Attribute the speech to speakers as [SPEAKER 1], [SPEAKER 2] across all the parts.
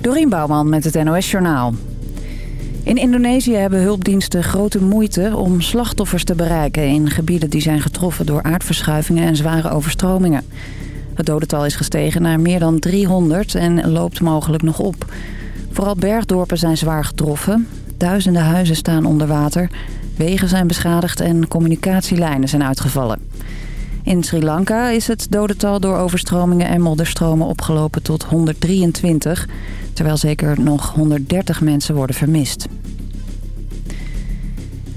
[SPEAKER 1] Dorien Bouwman met het NOS Journaal. In Indonesië hebben hulpdiensten grote moeite om slachtoffers te bereiken... in gebieden die zijn getroffen door aardverschuivingen en zware overstromingen. Het dodental is gestegen naar meer dan 300 en loopt mogelijk nog op. Vooral bergdorpen zijn zwaar getroffen. Duizenden huizen staan onder water. Wegen zijn beschadigd en communicatielijnen zijn uitgevallen. In Sri Lanka is het dodental door overstromingen en modderstromen opgelopen tot 123... terwijl zeker nog 130 mensen worden vermist.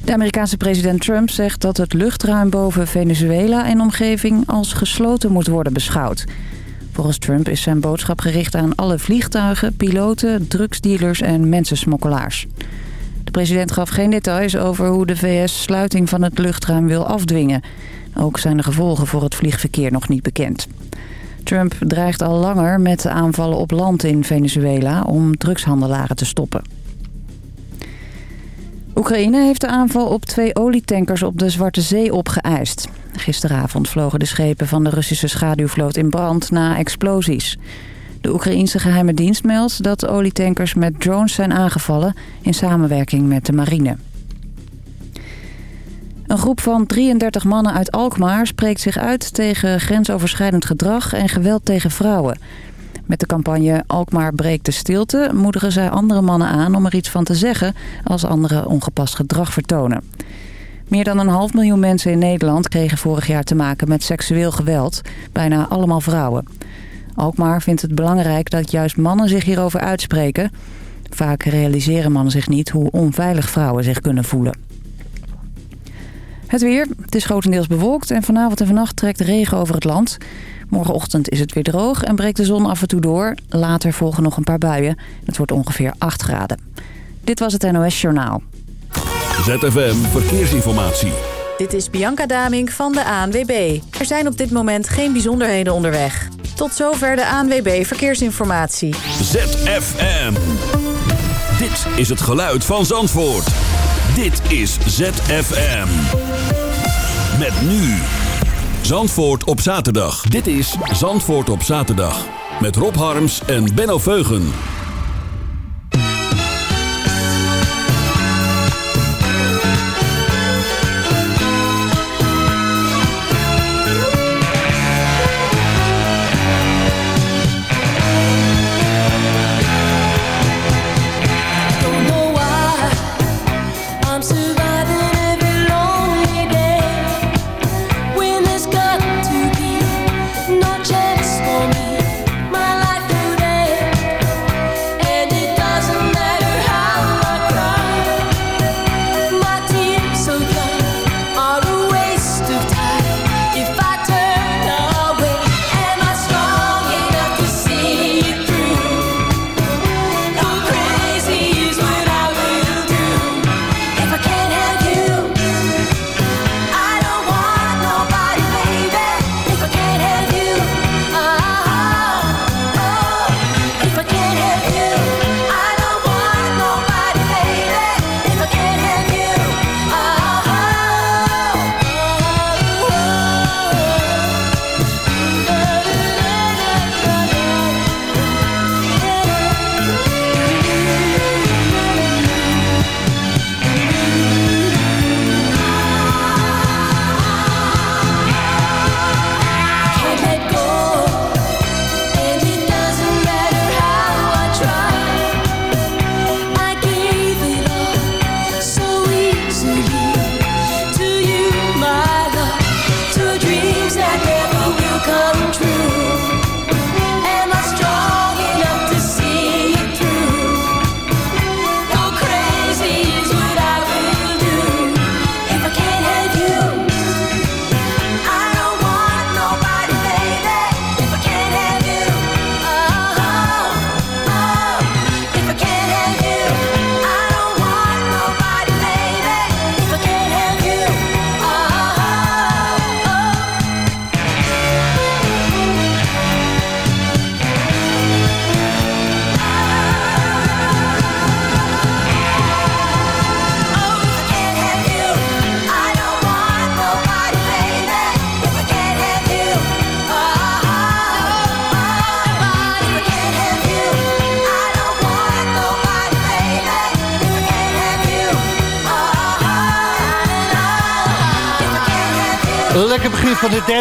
[SPEAKER 1] De Amerikaanse president Trump zegt dat het luchtruim boven Venezuela en omgeving als gesloten moet worden beschouwd. Volgens Trump is zijn boodschap gericht aan alle vliegtuigen, piloten, drugsdealers en mensensmokkelaars. De president gaf geen details over hoe de VS sluiting van het luchtruim wil afdwingen. Ook zijn de gevolgen voor het vliegverkeer nog niet bekend. Trump dreigt al langer met aanvallen op land in Venezuela om drugshandelaren te stoppen. Oekraïne heeft de aanval op twee olietankers op de Zwarte Zee opgeëist. Gisteravond vlogen de schepen van de Russische schaduwvloot in brand na explosies. De Oekraïense geheime dienst meldt dat olietankers met drones zijn aangevallen... in samenwerking met de marine. Een groep van 33 mannen uit Alkmaar spreekt zich uit tegen grensoverschrijdend gedrag en geweld tegen vrouwen. Met de campagne Alkmaar breekt de stilte moedigen zij andere mannen aan om er iets van te zeggen als anderen ongepast gedrag vertonen. Meer dan een half miljoen mensen in Nederland kregen vorig jaar te maken met seksueel geweld. Bijna allemaal vrouwen. Alkmaar vindt het belangrijk dat juist mannen zich hierover uitspreken. Vaak realiseren mannen zich niet hoe onveilig vrouwen zich kunnen voelen. Het weer. Het is grotendeels bewolkt en vanavond en vannacht trekt regen over het land. Morgenochtend is het weer droog en breekt de zon af en toe door. Later volgen nog een paar buien. Het wordt ongeveer 8 graden. Dit was het NOS Journaal.
[SPEAKER 2] ZFM Verkeersinformatie.
[SPEAKER 3] Dit is Bianca Damink van de ANWB. Er zijn op dit moment geen bijzonderheden onderweg. Tot zover de ANWB Verkeersinformatie.
[SPEAKER 2] ZFM. Dit is het geluid van Zandvoort. Dit is ZFM. Met nu. Zandvoort op zaterdag. Dit is Zandvoort op zaterdag. Met Rob Harms en Benno Veugen.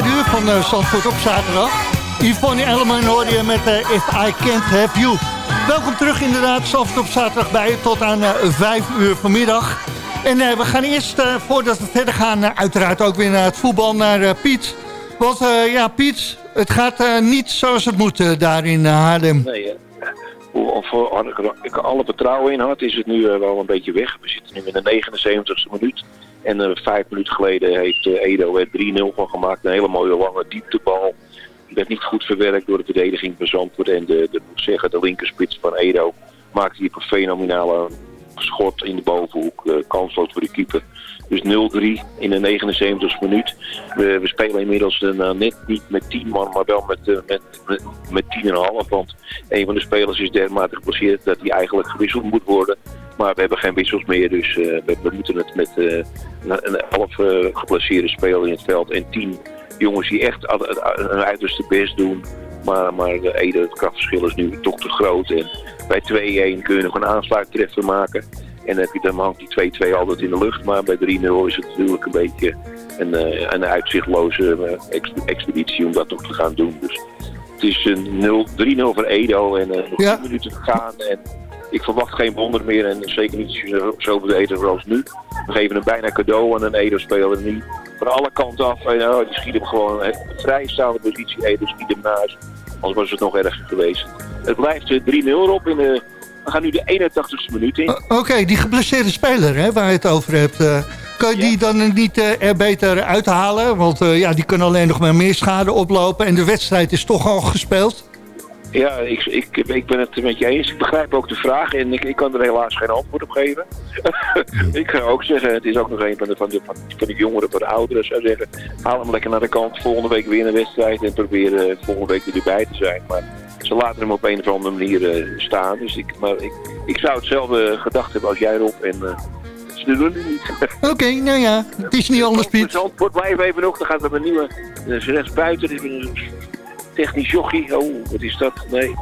[SPEAKER 4] Uur van uh, Zandvoort op zaterdag. Yvonne Elleman hoorde je met uh, If I Can't Have You. Welkom terug inderdaad, Zandvoort op zaterdag bij je tot aan uh, vijf uur vanmiddag. En we gaan eerst, voordat we verder gaan, uiteraard ook weer naar het voetbal, naar Piet. Want ja, Piet, het gaat niet zoals het moet daar in Haarlem.
[SPEAKER 5] Nee, of ik er alle vertrouwen in had, is het nu wel een beetje weg. We zitten nu in de 79e minuut. En uh, vijf minuten geleden heeft uh, Edo er 3-0 van gemaakt. Een hele mooie lange dieptebal. Die werd niet goed verwerkt door de verdediging van Zandvoort. En de, de, zeggen, de linkerspits van Edo maakte hier een fenomenale schot in de bovenhoek. Uh, kansloos voor de keeper. Dus 0-3 in de 79e minuut. We, we spelen inmiddels uh, net niet met 10 man, maar wel met, met, met, met 10,5. Want een van de spelers is dermate geblesseerd dat hij eigenlijk gewisseld moet worden. Maar we hebben geen wissels meer, dus uh, we, we, moeten het met uh, een elf uh, geplaceerde speler in het veld en tien jongens die echt hun uiterste best doen. Maar, maar de Ede, het krachtverschil is nu toch te groot. En bij 2-1 kun je nog een aansluittreffer maken. En dan, heb je, dan hangt die 2-2 altijd in de lucht. Maar bij 3-0 is het natuurlijk een beetje een, een uitzichtloze expeditie om dat toch te gaan doen. Dus het is een 3-0 voor Edo en nog ja. 10 minuten te gaan. En ik verwacht geen wonder meer en zeker niet zo, zo beter als nu. We geven hem bijna cadeau aan een Edo-speler. Nu van alle kanten af. En, oh, die schiet hem gewoon een vrijstaande positie. Edo schiet hem naast. Anders was het nog erger geweest. Het blijft 3-0 op in de... We gaan nu de 81ste minuut in.
[SPEAKER 4] Oké, okay, die geblesseerde speler hè, waar je het over hebt... Uh, kan je ja. die dan niet uh, er beter uithalen? Want ja, die kunnen alleen nog maar meer schade oplopen. En de wedstrijd is toch al gespeeld.
[SPEAKER 5] Ja, ik, ik, ik ben het met je eens. Ik begrijp ook de vraag en ik, ik kan er helaas geen antwoord op geven. ik ga ook zeggen, het is ook nog een van de, van de, van de jongeren, van de ouderen zou zeggen. Haal hem lekker naar de kant, volgende week weer een wedstrijd en probeer uh, volgende week erbij te zijn. Maar ze laten hem op een of andere manier uh, staan. Dus ik, maar ik, ik zou hetzelfde gedacht hebben als jij erop en... Uh, ze doen het niet.
[SPEAKER 4] Oké, okay, nou ja, het is niet anders, Piet.
[SPEAKER 5] Zandvoort blijven even nog, dan gaat er een nieuwe, dus rechts buiten, technisch jochie. Oh, wat is dat? Nee,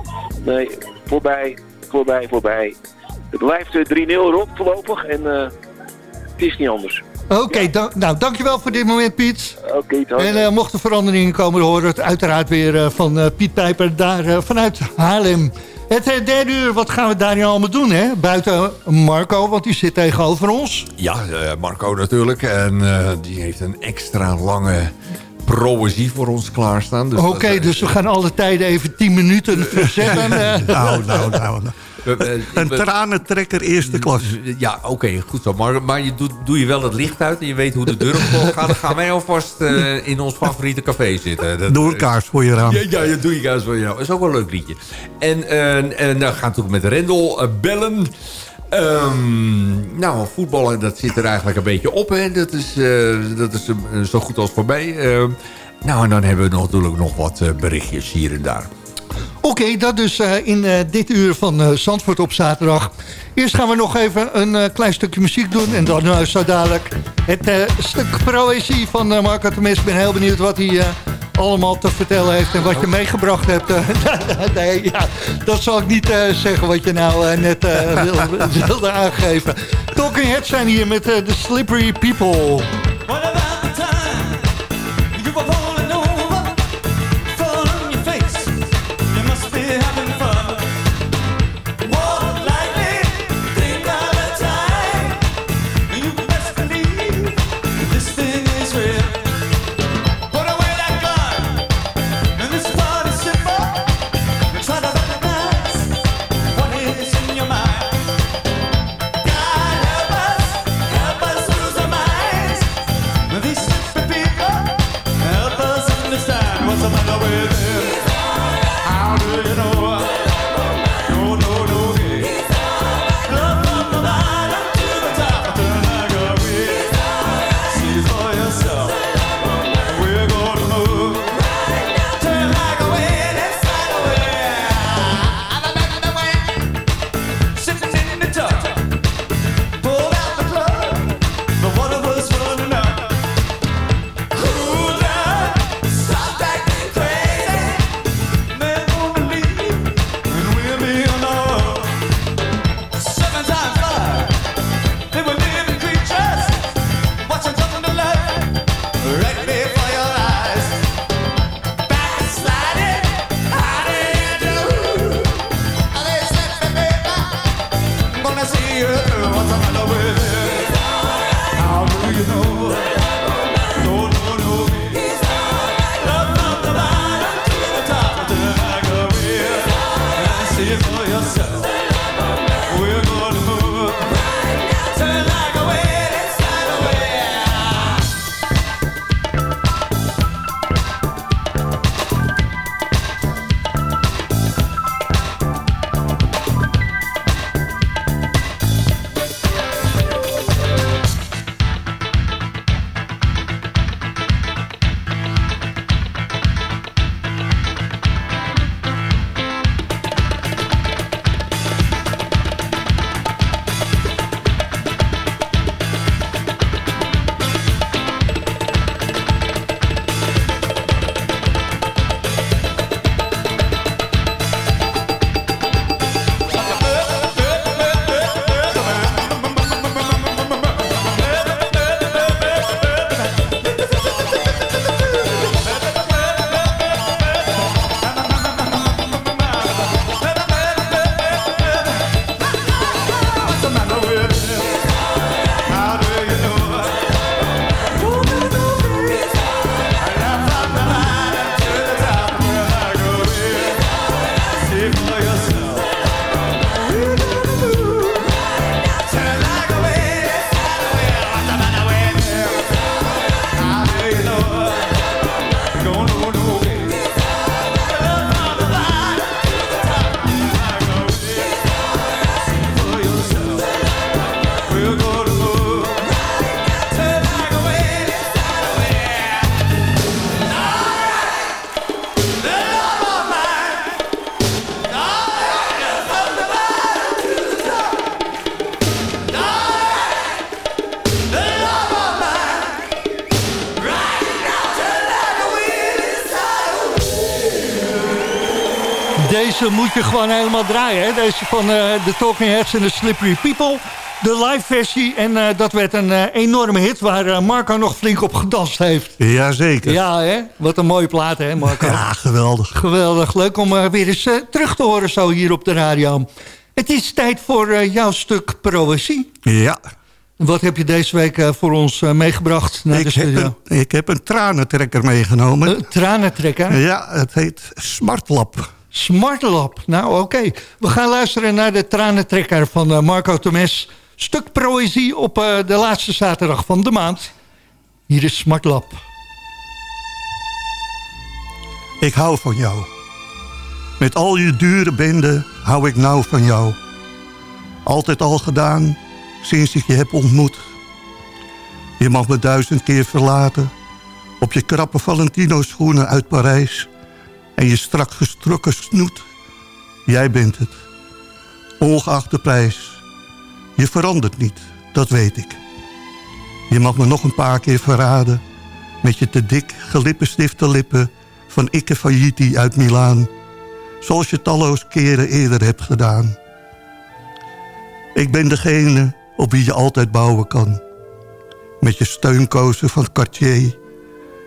[SPEAKER 5] nee, voorbij, voorbij, voorbij. Het blijft 3-0 erop voorlopig en uh, het is niet anders.
[SPEAKER 4] Oké, okay, ja. da nou dankjewel voor dit moment Piet.
[SPEAKER 5] Oké, okay,
[SPEAKER 4] En uh, mochten veranderingen komen, horen we het uiteraard weer uh, van uh, Piet Pijper daar vanuit Haarlem. Het derde uur, wat gaan we daar nu allemaal doen, hè? Buiten Marco, want die zit tegenover ons.
[SPEAKER 6] Ja, Marco natuurlijk. En die heeft een extra lange proëzie voor ons klaarstaan.
[SPEAKER 4] Dus Oké, okay, dus we gaan alle tijden even 10 minuten verzetten.
[SPEAKER 7] nou, nou, nou. Een tranentrekker eerste klas.
[SPEAKER 6] Ja, oké, okay, goed zo. Maar, maar je doet, doe je wel het licht uit en je weet hoe de deur op gaat. Dan gaan wij alvast uh, in ons favoriete café zitten.
[SPEAKER 7] Dat, doe een kaars voor je raam.
[SPEAKER 6] Ja, ja, doe je kaars voor je raam. Dat is ook wel een leuk liedje. En, uh, en dan gaan we natuurlijk met Rendel uh, bellen. Um, nou, voetballen, dat zit er eigenlijk een beetje op. Hè. Dat is, uh, dat is uh, zo goed als voorbij. Uh, nou, en dan hebben we natuurlijk nog wat berichtjes hier en daar.
[SPEAKER 4] Oké, dat dus in dit uur van Zandvoort op zaterdag. Eerst gaan we nog even een klein stukje muziek doen. En dan zo dadelijk het stuk proëzie van Marco Temes. Ik ben heel benieuwd wat hij allemaal te vertellen heeft en wat je meegebracht hebt. nee, ja, dat zal ik niet uh, zeggen wat je nou uh, net uh, wilde, wilde aangeven. Talking Heads zijn hier met The Slippery People. This is Gewoon helemaal draaien. Hè? Deze van eh, de Talking Heads en de Slippery People. De live versie. En eh, dat werd een eh, enorme hit waar Marco nog flink op gedanst heeft.
[SPEAKER 7] Jazeker.
[SPEAKER 4] Ja, hè? Wat een mooie plaat, hè Marco?
[SPEAKER 7] Ja, geweldig.
[SPEAKER 4] Geweldig. Leuk om weer eens terug te horen zo hier op de radio. Het is tijd voor jouw stuk proëzie.
[SPEAKER 7] Ja.
[SPEAKER 4] Wat heb je deze week voor ons meegebracht naar de
[SPEAKER 7] Ik heb,
[SPEAKER 4] studio?
[SPEAKER 7] een, ik heb een tranentrekker meegenomen.
[SPEAKER 4] Een tranentrekker?
[SPEAKER 7] Ja, het heet Smartlap.
[SPEAKER 4] Smartlap. Nou, oké. We gaan luisteren naar de tranentrekker van eh, Marco Temes. Stuk proëzie op eh, de laatste zaterdag van de maand. Hier is Smartlap.
[SPEAKER 7] Ik hou van jou. Met al je dure bende hou ik nou van jou. Altijd al gedaan, sinds ik je heb ontmoet. Je mag me duizend keer verlaten. Op je krappe Valentino schoenen uit Parijs. En je strak gestrokken snoet. Jij bent het. Ongeacht de prijs. Je verandert niet, dat weet ik. Je mag me nog een paar keer verraden. Met je te dik gelippenstiftde lippen van Ikke Failliti uit Milaan. Zoals je talloos keren eerder hebt gedaan. Ik ben degene op wie je altijd bouwen kan. Met je steunkozen van Cartier.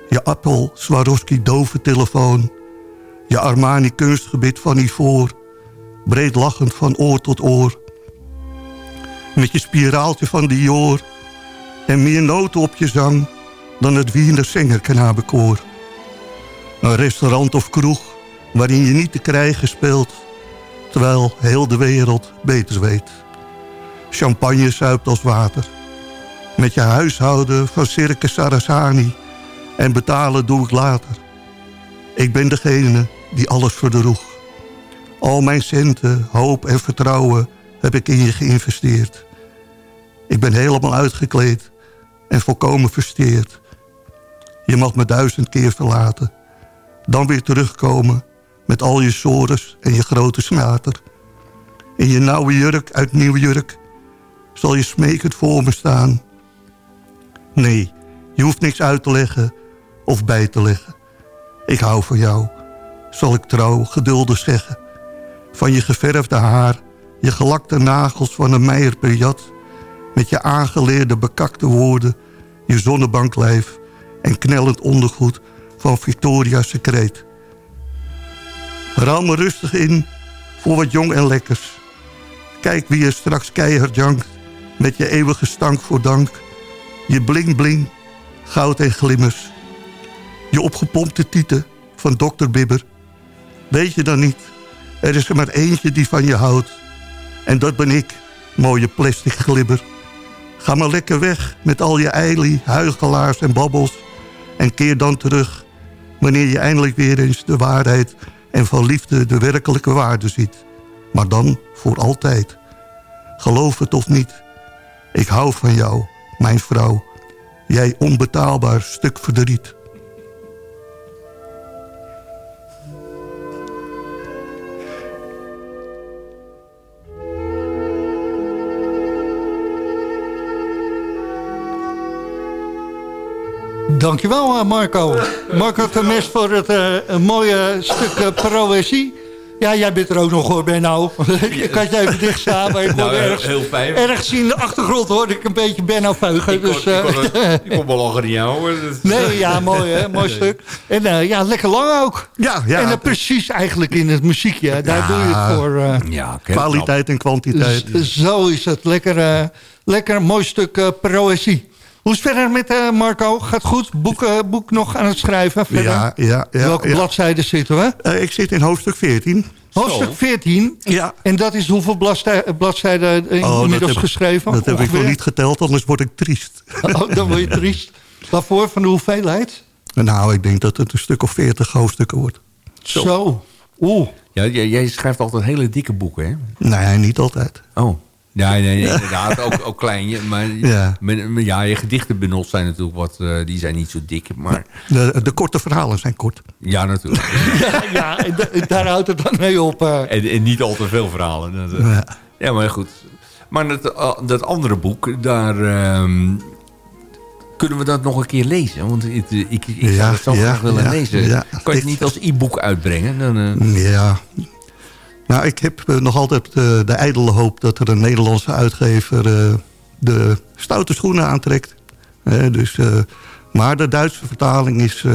[SPEAKER 7] Je Apple Swarovski dove telefoon. Je Armani kunstgebit van ivoor. Breed lachend van oor tot oor. Met je spiraaltje van Dior. En meer noten op je zang dan het Wiener Zengerknabenkoor. Een restaurant of kroeg waarin je niet te krijgen speelt... terwijl heel de wereld beter weet. Champagne zuipt als water. Met je huishouden van Circus Sarasani... en betalen doe ik later. Ik ben degene die alles verdroeg. Al mijn centen, hoop en vertrouwen heb ik in je geïnvesteerd. Ik ben helemaal uitgekleed en volkomen versteerd. Je mag me duizend keer verlaten. Dan weer terugkomen met al je sores en je grote snater. In je nauwe jurk uit nieuw jurk zal je smekend voor me staan. Nee, je hoeft niks uit te leggen of bij te leggen. Ik hou van jou, zal ik trouw geduldig zeggen. Van je geverfde haar, je gelakte nagels van een meijer per jat... met je aangeleerde bekakte woorden, je zonnebanklijf... en knellend ondergoed van Victoria's Secret. Ruil me rustig in voor wat jong en lekkers. Kijk wie er straks keihard jankt. Met je eeuwige stank voor dank. Je bling bling, goud en glimmers. Je opgepompte tieten van dokter Bibber. Weet je dan niet, er is er maar eentje die van je houdt. En dat ben ik, mooie plastic glibber. Ga maar lekker weg met al je eilie, huigelaars en babbels. En keer dan terug, wanneer je eindelijk weer eens de waarheid... en van liefde de werkelijke waarde ziet. Maar dan voor altijd. Geloof het of niet, ik hou van jou, mijn vrouw. Jij onbetaalbaar stuk verdriet.
[SPEAKER 4] Dankjewel eh, Marco. Marco Temes voor het eh, een mooie stuk eh, proëzie. Ja, jij bent er ook nog hoor, Benno. ik had je even dicht staan, maar ik
[SPEAKER 6] Nou,
[SPEAKER 4] ergens,
[SPEAKER 6] heel fijn.
[SPEAKER 4] ergens in de achtergrond hoorde ik een beetje Benno veugen.
[SPEAKER 6] Ik kon,
[SPEAKER 4] dus,
[SPEAKER 6] ik
[SPEAKER 4] eh,
[SPEAKER 6] kon, het- ik kon wel lachen aan jou hoor.
[SPEAKER 4] Nee, ja, mooi hè, mooi stuk. En eh, ja, lekker lang ook.
[SPEAKER 7] Ja, ja.
[SPEAKER 4] en precies eigenlijk in het muziekje, daar
[SPEAKER 7] Ja.
[SPEAKER 4] doe je het voor. eh.
[SPEAKER 6] Ja,
[SPEAKER 7] Kwaliteit en kwantiteit.
[SPEAKER 4] Z- zo is het. Lekker, eh, lekker mooi stuk proëzie. Hoe is het verder met eh, Marco? Gaat goed? Boek, eh, boek nog aan het schrijven? Verder?
[SPEAKER 7] Ja, ja, ja.
[SPEAKER 4] Welke
[SPEAKER 7] ja.
[SPEAKER 4] bladzijde zitten we?
[SPEAKER 7] Eh, ik zit in hoofdstuk 14.
[SPEAKER 4] Hoofdstuk 14.
[SPEAKER 7] Ja.
[SPEAKER 4] En dat is hoeveel bladzij- bladzijden
[SPEAKER 7] Oh, dat
[SPEAKER 4] inmiddels
[SPEAKER 7] heb-
[SPEAKER 4] geschreven?
[SPEAKER 7] Dat heb ik nog niet geteld, anders word ik triest.
[SPEAKER 4] Oh, dan word je triest. Waarvoor? Van de hoeveelheid?
[SPEAKER 7] nou, ik denk dat het een stuk of 40 hoofdstukken wordt.
[SPEAKER 4] Zo. Oeh.
[SPEAKER 6] Ja, jij, jij schrijft altijd hele dikke boeken, hè?
[SPEAKER 7] Nee, niet altijd.
[SPEAKER 6] Oh. Ja, nee, nee, inderdaad. Ook, ook klein. Maar
[SPEAKER 7] Ja.
[SPEAKER 6] je gedichtenbundels zijn natuurlijk wat... eh, die zijn niet zo dik, maar...
[SPEAKER 7] De, de korte verhalen zijn kort.
[SPEAKER 6] Ja, natuurlijk.
[SPEAKER 4] Ja, ja en da- daar houdt het dan mee op. eh.
[SPEAKER 6] En, en niet al te veel verhalen. Dat, eh,
[SPEAKER 7] Ja.
[SPEAKER 6] ja, maar goed. Maar dat, dat andere boek, daar... ehm, kunnen we dat nog een keer lezen? Want ik, ik, ik zou dat zo
[SPEAKER 7] ja,
[SPEAKER 6] graag willen
[SPEAKER 7] ja,
[SPEAKER 6] lezen.
[SPEAKER 7] ja.
[SPEAKER 6] Kan je het niet als e-book uitbrengen? Dan, eh,
[SPEAKER 7] Ja. Nou, ik heb eh, nog altijd eh, de ijdele hoop dat er een Nederlandse uitgever eh, de stoute schoenen aantrekt. Dus, maar de Duitse vertaling is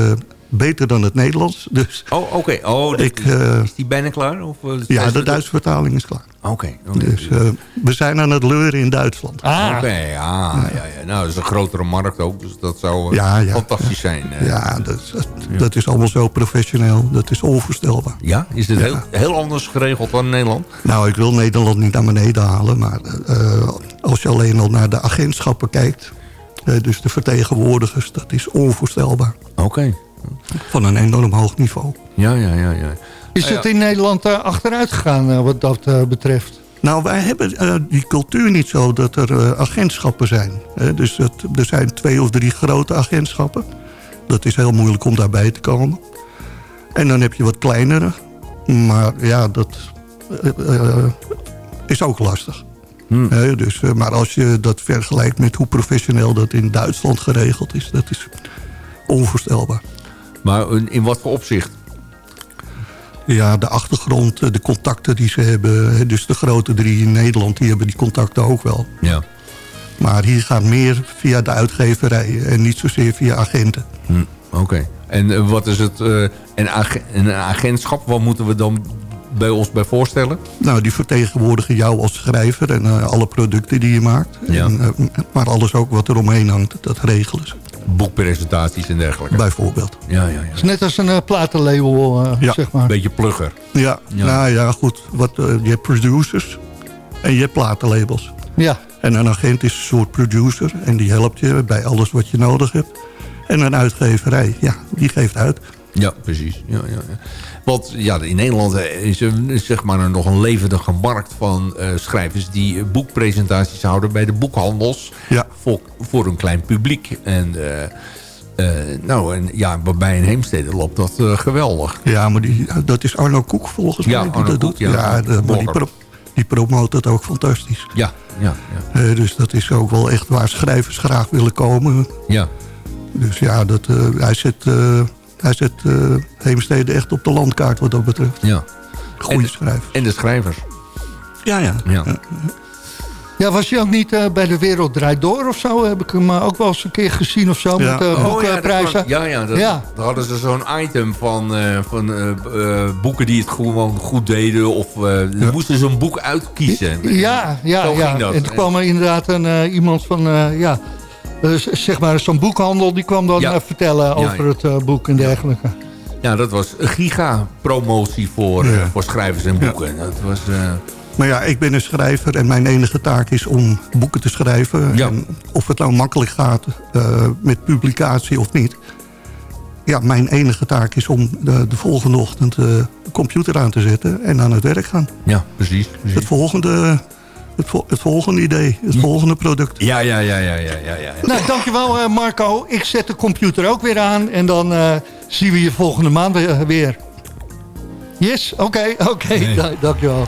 [SPEAKER 7] beter dan het Nederlands. Dus
[SPEAKER 6] Oh, oké. Oh, dit-
[SPEAKER 7] Ik, eh,
[SPEAKER 6] is die bijna klaar? Of, eh,
[SPEAKER 7] ja, de Duitse vertaling is klaar.
[SPEAKER 6] Oké.
[SPEAKER 7] Dus eh, we zijn aan het leuren in Duitsland.
[SPEAKER 4] Ah,
[SPEAKER 6] Oké, ja, ja, ja. Nou, dat is een grotere markt ook. Dus dat zou
[SPEAKER 7] Ja, ja.
[SPEAKER 6] fantastisch zijn. eh.
[SPEAKER 7] Ja, dat, is- dat is allemaal zo professioneel. Dat is onvoorstelbaar.
[SPEAKER 6] Ja? Is dit heel, heel anders geregeld dan in Nederland?
[SPEAKER 7] Nou, ik wil Nederland niet naar beneden halen. Maar eh, als je alleen al naar de agentschappen kijkt... eh, dus de vertegenwoordigers, dat is onvoorstelbaar.
[SPEAKER 6] Oké.
[SPEAKER 7] Van een enorm hoog niveau.
[SPEAKER 6] Ja, ja, ja, ja.
[SPEAKER 4] is het in Nederland eh, achteruit gegaan eh, wat dat eh, betreft?
[SPEAKER 7] Nou, wij hebben eh, die cultuur niet zo dat er eh, agentschappen zijn. Hè. dus het, er zijn twee of drie grote agentschappen. Dat is heel moeilijk om daarbij te komen. En dan heb je wat kleinere. Maar ja, dat is ook lastig.
[SPEAKER 6] Hmm.
[SPEAKER 7] Hè, dus, maar als je dat vergelijkt met hoe professioneel dat in Duitsland geregeld is... dat is onvoorstelbaar.
[SPEAKER 6] Maar in, in wat voor opzicht?
[SPEAKER 7] Ja, de achtergrond, eh, de contacten die ze hebben. Dus de grote drie in Nederland, die hebben die contacten ook wel.
[SPEAKER 6] Ja.
[SPEAKER 7] Maar hier gaat meer via de uitgeverijen en niet zozeer via agenten.
[SPEAKER 6] Hm, Oké. En eh, wat is het... eh, een, ag- een agentschap, wat moeten we dan bij ons bij voorstellen?
[SPEAKER 7] Nou, die vertegenwoordigen jou als schrijver en alle producten die je maakt.
[SPEAKER 6] Ja.
[SPEAKER 7] En, maar alles ook wat er omheen hangt, dat regelen ze.
[SPEAKER 6] Boekpresentaties en dergelijke.
[SPEAKER 7] Bijvoorbeeld.
[SPEAKER 6] Ja, ja, ja.
[SPEAKER 4] Het is net als een eh, platenlabel, eh,
[SPEAKER 7] Ja,
[SPEAKER 4] zeg maar.
[SPEAKER 6] Een beetje plugger.
[SPEAKER 7] Ja,
[SPEAKER 6] Ja.
[SPEAKER 7] nou ja, goed. Wat, eh, je hebt producers en je hebt platenlabels.
[SPEAKER 4] Ja,
[SPEAKER 7] En een agent is een soort producer en die helpt je bij alles wat je nodig hebt. En een uitgeverij, ja, die geeft uit.
[SPEAKER 6] Ja, precies. Ja, ja, ja. Want ja, in Nederland is er zeg maar nog een levendige markt van eh, schrijvers... die eh, boekpresentaties houden bij de boekhandels
[SPEAKER 7] Ja.
[SPEAKER 6] voor, voor een klein publiek. En, eh, eh, nou, en ja, bij een Heemstede loopt dat geweldig.
[SPEAKER 7] Ja, maar die, dat is Arno Koek volgens
[SPEAKER 6] Ja,
[SPEAKER 7] mij die
[SPEAKER 6] Arno
[SPEAKER 7] dat
[SPEAKER 6] Koek,
[SPEAKER 7] doet.
[SPEAKER 6] ja.
[SPEAKER 7] Ja, de- maar die, pro- die promoot dat ook fantastisch.
[SPEAKER 6] Ja, ja, ja.
[SPEAKER 7] Dus dat is ook wel echt waar schrijvers graag willen komen.
[SPEAKER 6] ja.
[SPEAKER 7] Dus ja, dat, hij zet, hij zet eh, Heemstede echt op de landkaart wat dat betreft.
[SPEAKER 6] ja.
[SPEAKER 7] Goede
[SPEAKER 6] En-
[SPEAKER 7] schrijver.
[SPEAKER 6] En de schrijvers.
[SPEAKER 7] Ja, ja.
[SPEAKER 6] Ja.
[SPEAKER 8] Ja, was hij ook niet eh, bij de Wereld Draait Door of zo? Heb ik hem eh, ook wel eens een keer gezien of zo
[SPEAKER 7] Ja.
[SPEAKER 8] met uh,
[SPEAKER 7] Oh,
[SPEAKER 6] Oh, ja, ja, ja, dat,
[SPEAKER 8] Ja.
[SPEAKER 6] daar hadden ze zo'n item van, van boeken die het gewoon goed deden. Of ze moesten zo'n boek uitkiezen.
[SPEAKER 8] Ja, ja,
[SPEAKER 6] Zo
[SPEAKER 8] ja.
[SPEAKER 6] ging dat.
[SPEAKER 8] En toen kwam er inderdaad een, iemand van, ja, zeg maar zo'n boekhandel... die kwam dan
[SPEAKER 6] Ja.
[SPEAKER 8] eh, vertellen over het eh, boek en dergelijke.
[SPEAKER 6] Ja, dat was een giga-promotie voor, eh, voor schrijvers en boeken. Dat was... eh,
[SPEAKER 7] Maar ja, ik ben een schrijver en mijn enige taak is om boeken te schrijven.
[SPEAKER 6] Ja.
[SPEAKER 7] En of het nou makkelijk gaat eh, met publicatie of niet. Ja, mijn enige taak is om de, de volgende ochtend eh, de computer aan te zetten en aan het werk gaan.
[SPEAKER 6] ja, precies. precies.
[SPEAKER 7] Het volgende, het, vol- het volgende idee, het volgende product.
[SPEAKER 6] Ja, ja, ja, ja, ja, ja, ja.
[SPEAKER 8] Nou, dankjewel eh, Marco. Ik zet de computer ook weer aan en dan eh, zien we je volgende maand weer-. Yes? Oké, oké. Da- dankjewel.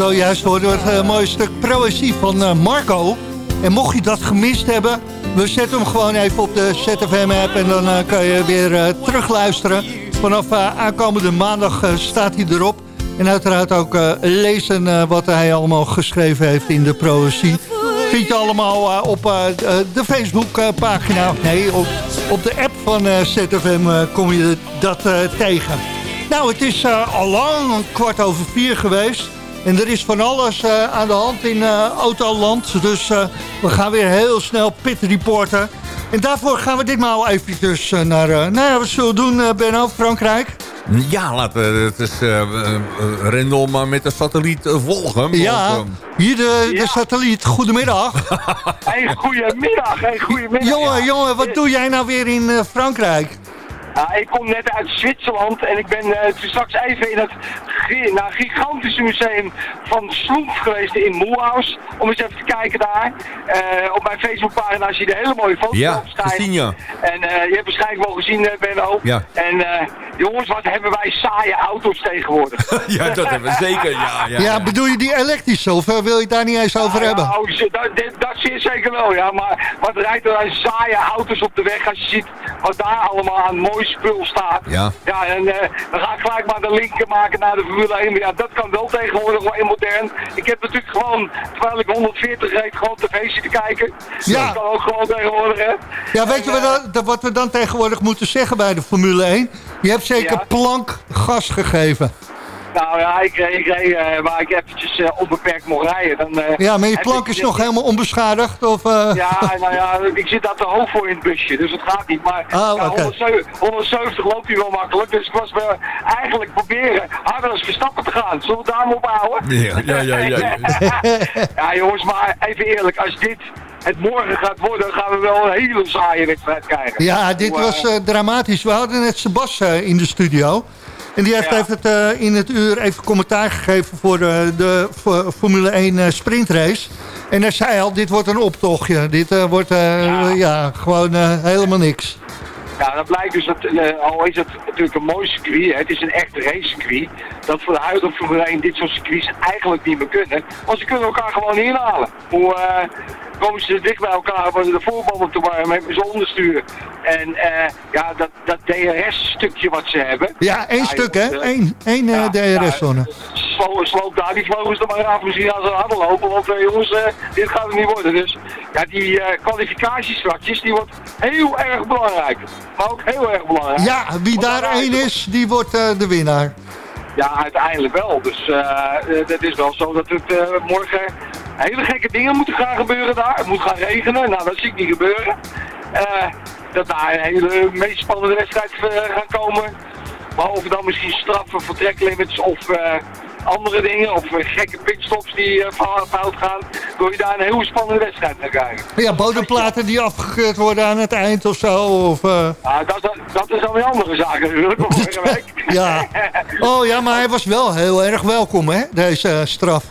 [SPEAKER 4] Zojuist hoorden we het eh, mooie stuk proëzie van eh, Marco. En mocht je dat gemist hebben, we zetten hem gewoon even op de ZFM-app... en dan eh, kan je weer terugluisteren. Vanaf aankomende maandag staat hij erop. En uiteraard ook lezen wat hij allemaal geschreven heeft in de proëzie. Vind je allemaal op de Facebook-pagina. nee, op, op de app van ZFM kom je dat tegen. Nou, het is al lang kwart over vier geweest. En er is van alles eh, aan de hand in eh, Autoland. Dus eh, we gaan weer heel snel pit reporten. En daarvoor gaan we ditmaal eventjes eh, naar... eh, nou ja, wat zullen we doen, eh, Benno? Frankrijk?
[SPEAKER 6] Ja, laten we het is eh, Rendel maar met de satelliet volgen.
[SPEAKER 4] Ja, hier de, de satelliet. Goedemiddag.
[SPEAKER 9] Hey, goedemiddag, hey, goedemiddag.
[SPEAKER 4] jongen,
[SPEAKER 9] Ja.
[SPEAKER 4] jongen, wat doe jij nou weer in eh, Frankrijk?
[SPEAKER 9] Ja, ik kom net uit Zwitserland en ik ben eh, toen straks even in het gi- nou, gigantische museum van Sloemf geweest in Moelhaus. Om eens even te kijken daar. Eh, op mijn Facebookpagina zie je hele mooie foto's
[SPEAKER 6] Ja,
[SPEAKER 9] op staan.
[SPEAKER 6] gezien, ja.
[SPEAKER 9] En eh, je hebt waarschijnlijk wel gezien, Benno.
[SPEAKER 6] Ja.
[SPEAKER 9] En eh, jongens, wat hebben wij saaie auto's tegenwoordig.
[SPEAKER 6] ja, dat hebben we zeker. Ja, ja,
[SPEAKER 4] Ja, bedoel je die elektrische of wil je het daar niet eens over
[SPEAKER 9] Ja,
[SPEAKER 4] hebben?
[SPEAKER 9] ja, oh, dat, dat zeer zeker wel, ja. Maar wat rijdt er aan saaie auto's op de weg als je ziet wat daar allemaal aan mooi spul staat.
[SPEAKER 6] Ja.
[SPEAKER 9] Ja, en eh, dan ga ik gelijk maar de linker maken naar de Formule 1. Maar ja, dat kan wel tegenwoordig wel in modern. Ik heb natuurlijk gewoon, terwijl ik 140 reed, gewoon tv zitten kijken.
[SPEAKER 4] Ja.
[SPEAKER 9] Dat kan ook gewoon tegenwoordig, hè.
[SPEAKER 4] Ja, weet je wat, wat we dan tegenwoordig moeten zeggen bij de Formule 1? Je hebt zeker
[SPEAKER 9] Ja.
[SPEAKER 4] plank gas gegeven.
[SPEAKER 9] Nou ja, ik reed, eh, waar ik eventjes eh, onbeperkt mocht rijden. Dan, eh,
[SPEAKER 4] Ja, maar je plank
[SPEAKER 9] ik-
[SPEAKER 4] is nog helemaal onbeschadigd? Of, eh,
[SPEAKER 9] Ja, nou ja, ik zit daar te hoog voor in het busje, dus het gaat niet. Maar
[SPEAKER 4] Oh,
[SPEAKER 9] ja,
[SPEAKER 4] oké.
[SPEAKER 9] 170, 170 loopt hij wel makkelijk, dus ik was wel eigenlijk proberen harder als Verstappen te gaan. Zullen we het daar maar op houden?
[SPEAKER 6] Ja, ja, ja, ja, ja.
[SPEAKER 9] ja jongens, maar even eerlijk, als dit het morgen gaat worden, dan gaan we wel een hele saaie wedstrijd krijgen.
[SPEAKER 4] Ja, dit was
[SPEAKER 9] eh,
[SPEAKER 4] eh, dramatisch. We hadden net Sebas eh, in de studio. En die heeft
[SPEAKER 9] Ja.
[SPEAKER 4] even het, eh, in het uur even commentaar gegeven voor de, de Formule 1 eh, sprintrace. En hij zei al, dit wordt een optochtje. Dit eh, wordt
[SPEAKER 9] Ja.
[SPEAKER 4] ja. gewoon helemaal niks.
[SPEAKER 9] Ja, dat blijkt dus dat, al is het natuurlijk een mooi circuit, hè, het is een echt racecircuit, dat voor de huidige Formule 1 dit soort circuits eigenlijk niet meer kunnen. Want ze kunnen elkaar gewoon inhalen. Hoe komen ze dicht bij elkaar om de voorbanden te warmen, hebben ze ondersturen. En eh, ja, dat, dat DRS-stukje wat ze hebben.
[SPEAKER 4] Ja, één
[SPEAKER 9] Ja,
[SPEAKER 4] stuk hè?
[SPEAKER 9] eh,
[SPEAKER 4] Eén, één eh,
[SPEAKER 9] ja,
[SPEAKER 4] DRS-zone.
[SPEAKER 9] Sloop, sloop daar die vleugels er maar af, misschien als ze harder lopen, want eh, jongens, eh, dit gaat het niet worden. Dus ja, die eh kwalificatie straks, die wordt heel erg belangrijk. Maar ook heel erg belangrijk.
[SPEAKER 4] Ja, wie
[SPEAKER 9] Want
[SPEAKER 4] daar één is, die wordt eh, de winnaar.
[SPEAKER 9] Ja, uiteindelijk wel. Dus eh, eh, het is wel zo dat het eh, morgen hele gekke dingen moeten gaan gebeuren daar. Het moet gaan regenen. Nou, dat zie ik niet gebeuren. Eh, dat daar een hele meest spannende wedstrijd eh, gaan komen. Behalve dan misschien straffen, vertreklimits of eh, andere dingen. Of gekke pitstops die fout gaan. Door je daar een heel spannende wedstrijd te krijgen.
[SPEAKER 4] Ja, bodemplaten die afgekeurd worden aan het eind of zo. Of,
[SPEAKER 9] dat, dat, is dan weer andere zaken natuurlijk.
[SPEAKER 4] Ja. Oh ja, maar hij was wel heel erg welkom hè, deze straf.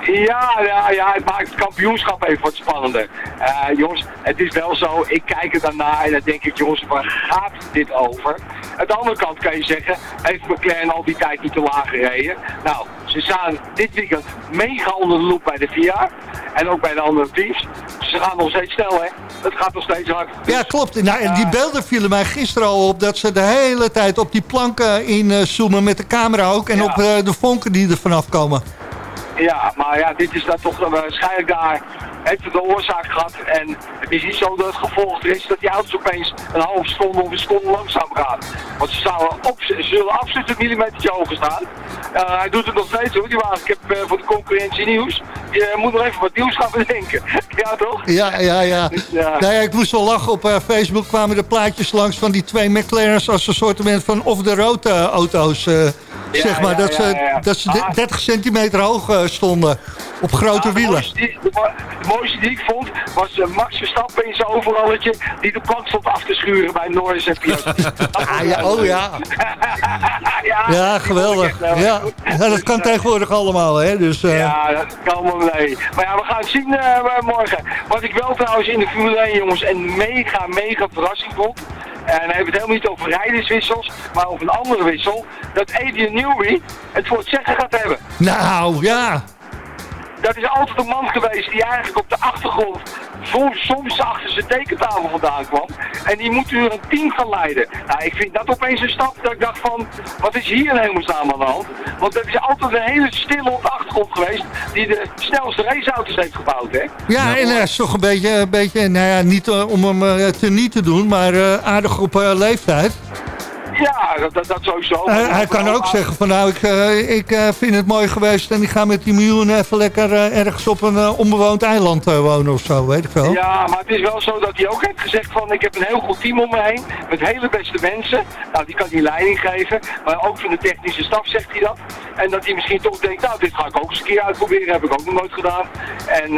[SPEAKER 9] Ja, ja, ja, het maakt het kampioenschap even wat spannender. Eh, jongens, het is wel zo, ik kijk er daarna en dan denk ik, jongens, waar gaat dit over? Aan de andere kant kan je zeggen, heeft McLaren al die tijd niet te laag gereden? Nou, ze staan dit weekend mega onder de loep bij de VIA en ook bij de andere teams. Ze gaan nog steeds snel, hè? Het gaat nog steeds hard.
[SPEAKER 4] Ja, klopt. Nou, en die beelden vielen mij gisteren al op... dat ze de hele tijd op die planken inzoomen met de camera ook... en
[SPEAKER 9] Ja.
[SPEAKER 4] op eh, de vonken die er vanaf komen.
[SPEAKER 9] Ja, maar ja, dit is dan toch dan waarschijnlijk daar heeft het de oorzaak gehad. En het is niet zo dat het gevolg is dat die auto's opeens een halve seconde of een seconde langzaam gaan. Want ze, zouden op, ze zullen absoluut een millimetertje hoger staan. Eh, hij doet het nog steeds hoor, die wagen. Ik heb eh, voor de concurrentie nieuws. Je moet nog even wat nieuws gaan bedenken. ja toch?
[SPEAKER 4] Ja, ja, ja.
[SPEAKER 9] Ja.
[SPEAKER 4] Nou ja, ik moest wel lachen. Op eh, Facebook kwamen de plaatjes langs van die twee McLaren's... als een soort van off-the-road auto's, zeg maar.
[SPEAKER 9] ja,
[SPEAKER 4] dat,
[SPEAKER 9] ja,
[SPEAKER 4] ze, dat ze de-
[SPEAKER 9] Ah.
[SPEAKER 4] 30 centimeter hoog stonden. Op grote
[SPEAKER 9] de
[SPEAKER 4] wielen.
[SPEAKER 9] mooiste die- De, mo- de mooiste die ik vond was eh, Max Verstappen in zijn overalletje die de plank stond af te schuren bij Norris en Piastri.
[SPEAKER 4] Ah, ja, oh ja.
[SPEAKER 9] ja,
[SPEAKER 4] geweldig. Ja. dat kan tegenwoordig allemaal, hè. Dus, eh,
[SPEAKER 9] Ja, dat kan wel mee. Maar ja, we gaan het zien eh, morgen. Wat ik wel trouwens in de Formule 1, jongens, een mega, mega verrassing vond. en dan hebben we het helemaal niet over rijderswissels, maar over een andere wissel, dat Adrian Newby het voor het zeggen gaat hebben.
[SPEAKER 4] Nou, ja.
[SPEAKER 9] Dat is altijd een man geweest die eigenlijk op de achtergrond soms, soms achter zijn tekentafel vandaan kwam. En die moet nu een team gaan leiden. Nou, ik vind dat opeens een stap dat ik dacht van, wat is hier in hemelsnaam aan de hand? Want dat is altijd een hele stille op de achtergrond geweest die de snelste raceauto's heeft gebouwd, hè?
[SPEAKER 4] Ja, en hij is toch een beetje, een beetje nou ja, niet eh, om hem eh, te niet te doen, maar eh, aardig op eh, leeftijd.
[SPEAKER 9] Ja, dat, dat, dat sowieso.
[SPEAKER 4] Hij, hij kan ook zeggen van nou, ik, eh, ik eh, vind het mooi geweest en ik ga met die miljoenen even lekker eh, ergens op een onbewoond eiland wonen of zo, weet ik wel.
[SPEAKER 9] Ja, maar het is wel zo dat hij ook heeft gezegd van ik heb een heel goed team om me heen. Met hele beste mensen. Nou, die kan hij leiding geven. Maar ook van de technische staf zegt hij dat. En dat hij misschien toch denkt, nou dit ga ik ook eens een keer uitproberen. Heb ik ook nog nooit gedaan. En,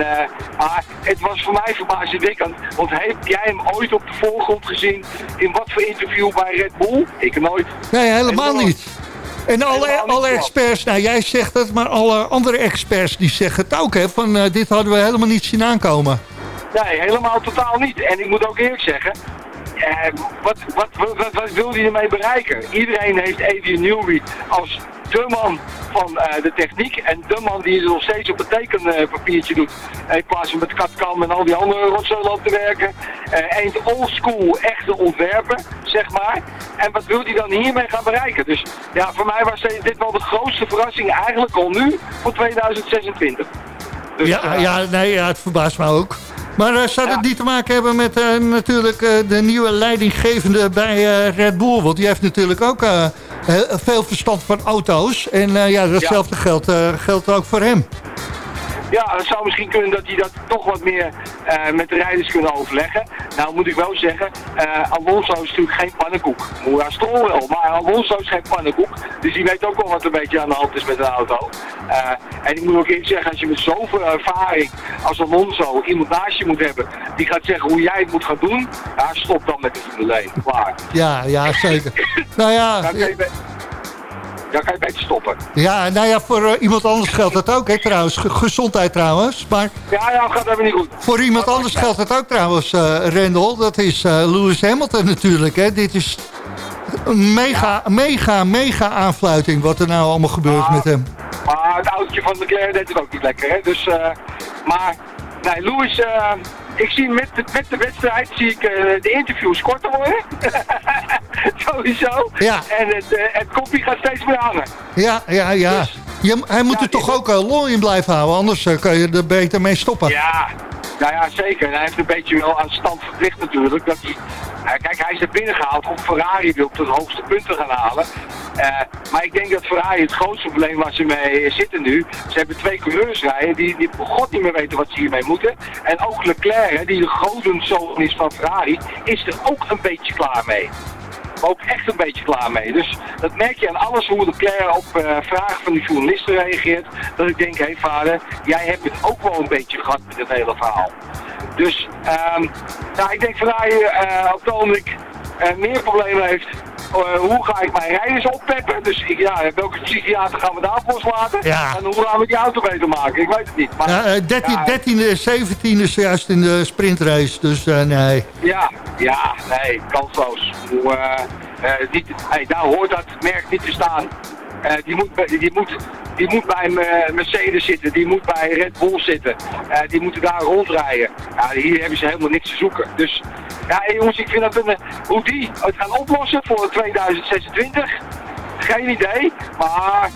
[SPEAKER 9] maar het was voor mij verbazingwekkend. Want heb jij hem ooit op de voorgrond gezien? In wat voor interview bij Red Bull? Ik nooit.
[SPEAKER 4] Nee, helemaal niet. En alle, alle experts, nou jij zegt het, maar alle andere experts die zeggen het ook, hè, van eh, dit hadden we helemaal niet zien aankomen.
[SPEAKER 9] Nee, helemaal totaal niet. En ik moet ook eerlijk zeggen, eh, wat, wat, wat, wat, wat wil hij ermee bereiken? Iedereen heeft Adrian Newby als de man van eh, de techniek en de man die het nog steeds op een tekenpapiertje doet. In plaats van met CAD-CAM en al die andere rotzooi te werken. Eh een old school echte ontwerper, zeg maar. En wat wil hij dan hiermee gaan bereiken? Dus ja, voor mij was dit wel de grootste verrassing eigenlijk al nu voor 2026. Dus,
[SPEAKER 4] ja,
[SPEAKER 9] eh,
[SPEAKER 4] ja, nee, ja, het verbaast me ook. Maar eh, zou
[SPEAKER 9] Ja.
[SPEAKER 4] het niet te maken hebben met eh, natuurlijk eh, de nieuwe leidinggevende bij Red Bull? Want die heeft natuurlijk ook heel- veel verstand van auto's. En ja, datzelfde Geldt, geldt ook voor hem.
[SPEAKER 9] Ja, het zou misschien kunnen dat hij dat toch wat meer eh, met de rijders kunnen overleggen. Nou moet ik wel zeggen, eh, Alonso is natuurlijk geen pannenkoek. Ja, Stroll wel, maar Alonso is geen pannenkoek. Dus die weet ook wel wat een beetje aan de hand is met een auto. Eh, en ik moet ook eerlijk zeggen, als je met zoveel ervaring als Alonso iemand naast je moet hebben... die gaat zeggen hoe jij het moet gaan doen, ja, stop dan met de Formule 1. Klaar.
[SPEAKER 4] Ja, ja, zeker. nou ja,
[SPEAKER 9] dan kan je beter stoppen.
[SPEAKER 4] ja, nou ja, voor eh, iemand anders geldt dat ook, hè, trouwens. Ge- gezondheid trouwens. Maar
[SPEAKER 9] Ja, ja, gaat even niet goed.
[SPEAKER 4] voor iemand anders geldt het ook trouwens, eh Rendel. Dat is eh, Lewis Hamilton natuurlijk, hè. Dit is een mega, mega, mega aanfluiting wat er nou allemaal gebeurt met hem.
[SPEAKER 9] Maar het oudje van Leclerc deed het ook niet lekker, hè. Dus, maar, nee, eh, ik zie met de, met de wedstrijd zie ik de interviews korter worden. Sowieso.
[SPEAKER 4] Ja.
[SPEAKER 9] En het, eh, het kopie gaat steeds meer hangen.
[SPEAKER 4] Ja, ja, ja.
[SPEAKER 9] Dus-
[SPEAKER 4] Je, hij moet
[SPEAKER 9] Ja,
[SPEAKER 4] er toch ook uh, lol in blijven houden, anders eh, kan je er beter mee stoppen.
[SPEAKER 9] Ja, nou ja, zeker. En hij heeft een beetje wel aan stand verplicht natuurlijk. Dat hij, kijk, hij is er binnengehaald om Ferrari wil tot de hoogste punten gaan halen. Maar ik denk dat Ferrari het grootste probleem waar ze mee zitten nu. Ze hebben twee coureurs rijden die, die god niet meer weten wat ze hiermee moeten. En ook Leclerc, hè, die de godenzoon is van Ferrari, is er ook een beetje klaar mee. Ook echt een beetje klaar mee. Dus dat merk je aan alles hoe Leclerc op eh, vragen van die journalisten reageert. Dat ik denk, hé hey, vader, jij hebt het ook wel een beetje gehad met het hele verhaal. Dus ehm nou, ik denk op het ogenblik eh, meer problemen heeft. Eh, hoe ga ik mijn rijders oppeppen? Dus ik, ja, welke psychiater gaan we daarvoor loslaten?
[SPEAKER 4] Ja.
[SPEAKER 9] En hoe gaan we die auto beter maken? Ik weet het niet. Maar,
[SPEAKER 4] Ja, eh, 13,
[SPEAKER 9] ja,
[SPEAKER 4] 13e, 17e zojuist in de sprintrace, dus eh, nee.
[SPEAKER 9] Ja, ja, nee, kansloos. Hoe, eh, eh, niet, hey, daar hoort dat merk niet te staan. Eh, die, moet, die, moet, die moet bij eh, Mercedes zitten, die moet bij Red Bull zitten. Eh, die moeten daar rondrijden. Ja, hier hebben ze helemaal niks te zoeken. Dus ja, jongens, ik vind dat een, hoe die het gaan oplossen voor 2026, geen idee. Maar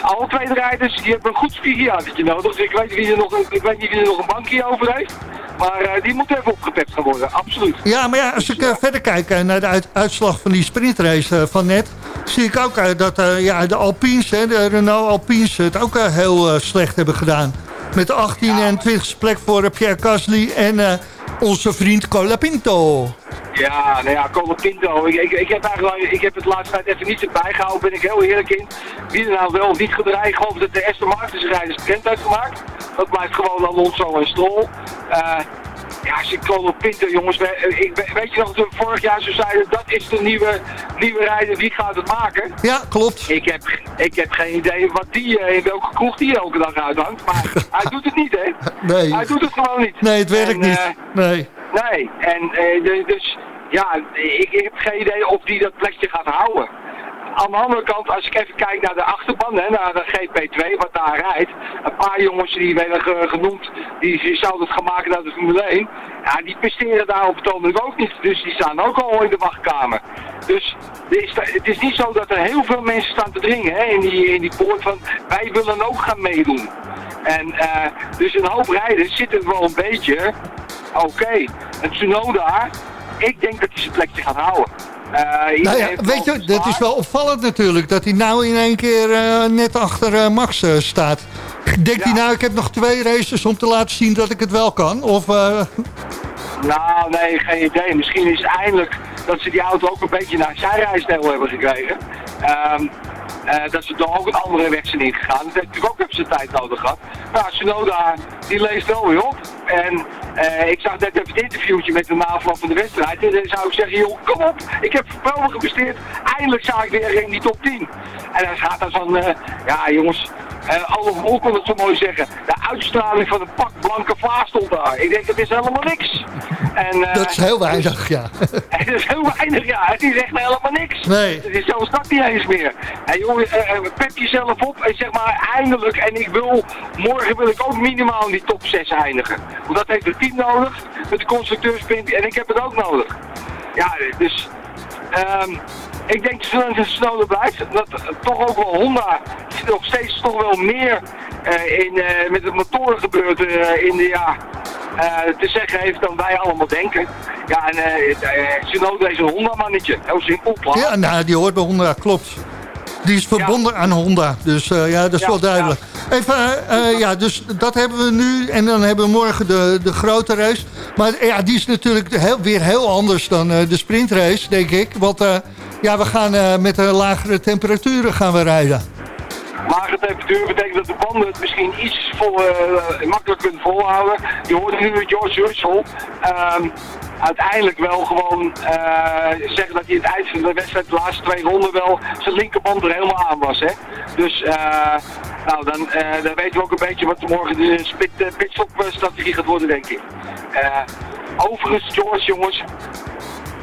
[SPEAKER 9] alle twee rijders die hebben een goed psychiatertje nodig. Dus ik weet, wie er nog, ik weet niet wie er nog een bankje over heeft. Maar eh, die moet even opgepept gaan worden, absoluut.
[SPEAKER 4] Ja, maar ja, als ik eh, verder kijk eh, naar de uit- uitslag van die sprintrace van net... zie ik ook dat ja, de Alpines, hè, de Renault Alpines... het ook heel slecht hebben gedaan. Met de 18e en 20e plek voor Pierre Gasly en onze vriend Colapinto.
[SPEAKER 9] Ja, nou ja, Colapinto. Ik, ik, ik, heb eigenlijk, ik heb het laatste tijd even niet erbij gehouden, ben ik heel eerlijk in. Wie er nou wel of niet gedraaid. Ik geloof dat de Aston Martin zijn rijders bekend heeft gemaakt. Dat blijft gewoon Alonso en Stroll. Eh ja, als ik Colapinto, jongens, we- weet je nog dat we vorig jaar zo zeiden, dat is de nieuwe, nieuwe rijder, wie gaat het maken?
[SPEAKER 4] Ja, klopt.
[SPEAKER 9] Ik heb, ik heb geen idee wat die, eh, in welke kroeg die elke dag uithangt, maar hij doet het niet, hè?
[SPEAKER 4] Nee.
[SPEAKER 9] Hij doet het gewoon niet.
[SPEAKER 4] Nee, het werkt
[SPEAKER 9] En,
[SPEAKER 4] niet.
[SPEAKER 9] eh,
[SPEAKER 4] Nee.
[SPEAKER 9] Nee, en eh, dus ja, ik, ik heb geen idee of die dat plekje gaat houden. Aan de andere kant, als ik even kijk naar de achterban, hè, naar de GP2, wat daar rijdt. Een paar jongens die werden ge- genoemd, die, zouden het gaan maken naar de Formule 1. Ja, die presteren daar op het ogenblik ook niet. Dus die staan ook al in de wachtkamer. Dus het is niet zo dat er heel veel mensen staan te dringen hè, in, die, in die poort van wij willen ook gaan meedoen. En eh, dus een hoop rijders zitten wel een beetje, oké, een Tsunoda, ik denk dat hij zijn plekje gaat houden. Eh,
[SPEAKER 4] Nou ja, weet je, dat is wel opvallend natuurlijk. Dat hij nou in één keer eh, net achter eh, Max staat. Denkt hij nou, ik heb nog twee races om te laten zien dat ik het wel kan? Of,
[SPEAKER 9] Nou, nee, geen idee. Misschien is het eindelijk dat ze die auto ook een beetje naar zijn rijstijl hebben gekregen. Ehm, eh, dat ze toch ook een andere weg zijn ingegaan. Dat heeft natuurlijk ook even zijn tijd nodig gehad. Nou, Tsunoda, die leest wel weer op. En eh, ik zag net even het interviewtje met de naafloop van de wedstrijd. En dan zou ik zeggen, joh, kom op. Ik heb geweldig gepresteerd. Eindelijk zag ik weer in die top 10. En dan gaat dan van, eh, ja jongens, Mol kon het zo mooi zeggen. De uitstraling van een pak blanke vaas stond daar. Ik denk, het is helemaal niks. En, eh,
[SPEAKER 4] dat is heel weinig, ja.
[SPEAKER 9] het is heel weinig, ja. Het is echt helemaal niks.
[SPEAKER 4] Nee.
[SPEAKER 9] Het is zelfs dat niet eens meer. En jongen, eh, eh, pep jezelf op en zeg maar eindelijk. En ik wil, morgen wil ik ook minimaal in die top 6 eindigen. Want dat heeft het team nodig, met de constructeurspint. En ik heb het ook nodig. Ja, dus... ehm, ik denk dat het sneller blijft. Dat eh, toch ook wel Honda nog steeds toch wel meer eh, in, eh, met de motoren gebeurt in de ja, te zeggen heeft dan wij allemaal denken. Ja, en Tsunoda is een Honda-mannetje. Heel simpel, klaar.
[SPEAKER 4] ja, nou, die hoort bij Honda, klopt. Die is verbonden aan Honda, dus ja, dat is
[SPEAKER 9] Ja,
[SPEAKER 4] wel duidelijk. Even, ja, dus dat hebben we nu en dan hebben we morgen de, de grote race. Maar ja, die is natuurlijk heel, weer heel anders dan de sprintrace, denk ik. Want ja, we gaan eh, met een lagere temperaturen gaan we rijden.
[SPEAKER 9] Lage temperatuur betekent dat de banden het misschien iets vol, eh, makkelijk kunnen volhouden. Je hoort nu George Russell ehm, uiteindelijk wel gewoon eh, zeggen dat hij aan het eind van de wedstrijd, de laatste twee ronden wel, zijn linkerband er helemaal aan was. Hè? Dus nou, dan, dan weten we ook een beetje wat morgen de spit, eh, pitstop-strategie gaat worden, denk ik. Overigens, George, jongens,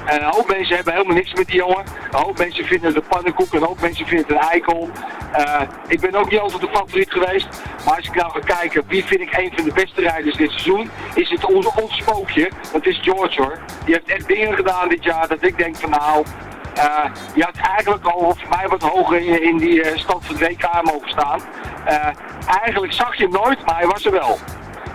[SPEAKER 9] en een hoop mensen hebben helemaal niks met die jongen. Een hoop mensen vinden het een pannenkoek, een hoop mensen vinden het een eikel. Eh, ik ben ook niet altijd de favoriet geweest. Maar als ik nou ga kijken, wie vind ik een van de beste rijders dit seizoen, is het ons, ons spookje. Dat is George hoor. Die heeft echt dingen gedaan dit jaar dat ik denk van nou, eh je had eigenlijk al voor mij wat hoger in, in die eh, stand van het WK mogen staan. Eigenlijk zag je hem nooit, maar hij was er wel.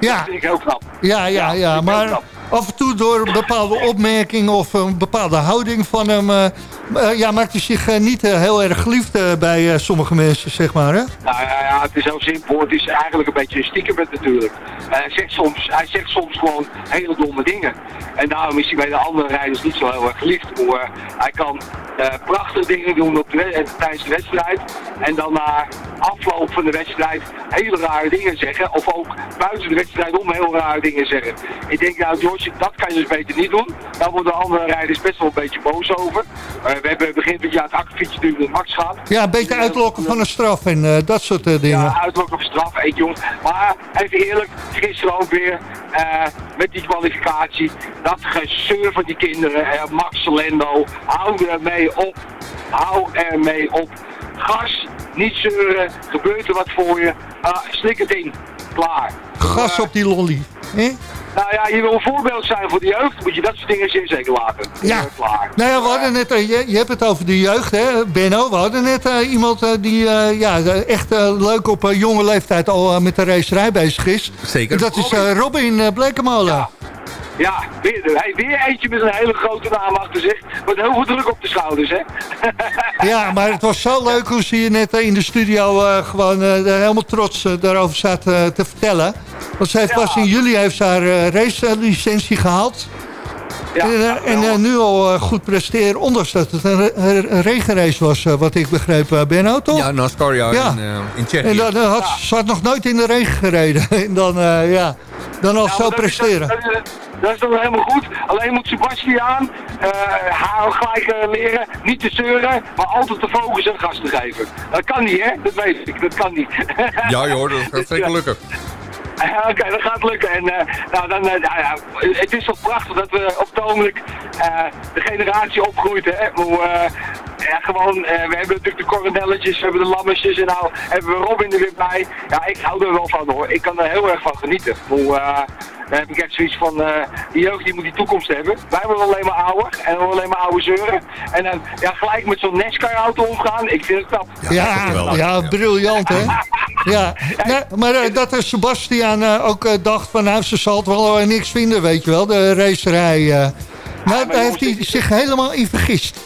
[SPEAKER 4] Ja.
[SPEAKER 9] Dat vind ik heel knap.
[SPEAKER 4] Ja, ja, ja,
[SPEAKER 9] heel
[SPEAKER 4] maar
[SPEAKER 9] knap.
[SPEAKER 4] Af en toe door een bepaalde opmerking of een bepaalde houding van hem... eh, eh, ja, maakt hij zich eh, niet heel erg geliefd bij sommige mensen, zeg maar, hè?
[SPEAKER 9] Nou ja, het is heel simpel. Het is eigenlijk een beetje een stiekem natuurlijk. Hij, zegt soms, hij zegt soms gewoon hele domme dingen. En daarom is hij bij de andere rijders niet zo heel erg geliefd. Maar, hij kan prachtige dingen doen op tijdens de wedstrijd. En dan na afloop van de wedstrijd hele rare dingen zeggen. Of ook buiten de wedstrijd om heel rare dingen zeggen. Ik denk, nou George, dat kan je dus beter niet doen. Daar worden andere rijders best wel een beetje boos over. Eh, we hebben begin van het jaar het akkefietje natuurlijk met Max gehad.
[SPEAKER 4] Ja, een beetje uitlokken van een straf en eh, dat soort eh, dingen.
[SPEAKER 9] Ja, uitlokken op straf, eet jongens. Maar even eerlijk, gisteren ook weer eh, met die kwalificatie. Dat gezeur van die kinderen, eh, Max Lendo, hou ermee op. Hou ermee op. Gas, niet zeuren, gebeurt er wat voor je. Ah, slik het in. Klaar.
[SPEAKER 4] Gas op die lolly. hè?
[SPEAKER 9] Nou ja, je wil een voorbeeld zijn voor de jeugd, moet je dat soort dingen zeker laten.
[SPEAKER 4] Ja.
[SPEAKER 9] Klaar.
[SPEAKER 4] Nou ja, we hadden net, eh, je, je hebt het over de jeugd, hè, Benno. We hadden net eh, iemand eh, die eh, ja, eh, echt eh, leuk op eh, jonge leeftijd al eh, met de racerij bezig is.
[SPEAKER 6] Zeker.
[SPEAKER 4] En dat is eh, Robin eh, Blekemolen.
[SPEAKER 9] Ja. Ja, weer, hij, weer eentje met een hele grote naam achter zich. Met heel veel druk op de schouders, hè?
[SPEAKER 4] Ja, maar het was zo leuk hoe ze je net in de studio eh, gewoon eh, helemaal trots eh, daarover staat eh, te vertellen. Want ze heeft
[SPEAKER 9] Ja.
[SPEAKER 4] pas in juli heeft ze haar racelicentie gehaald.
[SPEAKER 9] Ja,
[SPEAKER 4] en eh, en eh, nu al eh, goed presteren, ondanks dat het een, re- een regenrace was, wat ik begreep, Benno, toch?
[SPEAKER 6] Ja, NASCAR, ja,
[SPEAKER 4] Ja.
[SPEAKER 6] In, in Tsjechië.
[SPEAKER 4] En dan had, ze had nog nooit in de regen gereden. en dan, eh, ja, dan al
[SPEAKER 9] Ja,
[SPEAKER 4] zo
[SPEAKER 9] is-
[SPEAKER 4] presteren.
[SPEAKER 9] Dat, dat, dat is dan helemaal goed. Alleen moet Sebastiaan eh, haar gelijk leren niet te zeuren, maar altijd te focussen en gas te geven. Dat kan niet, hè? Dat weet ik, dat kan niet.
[SPEAKER 6] Ja joh, dat gaat zeker
[SPEAKER 9] ja.
[SPEAKER 6] lukken.
[SPEAKER 9] Oké, dat gaat lukken. En eh, nou, dan, nou ja, het is toch prachtig dat we op het ogenblik eh, de generatie opgroeit. Hè? Hoe, ja, gewoon, eh, we hebben natuurlijk de coronelletjes, we hebben de lammetjes en nou hebben we Robin er weer bij. Ja, ik hou er wel van hoor. Ik kan er heel erg van genieten. Hoe, eh, dan heb ik echt zoiets van, eh, die jeugd die moet die toekomst hebben. Wij worden alleen maar ouder en we worden alleen maar oude zeuren. En dan ja, gelijk met zo'n NASCAR-auto omgaan, ik vind het knap.
[SPEAKER 4] Ja, ja, briljant, hè? Ja, nee, maar eh, dat er Sebastian eh, ook dacht van... nou, ze zal het wel niks vinden, weet je wel, de racerij. eh. nou, daar heeft hij zich helemaal in vergist.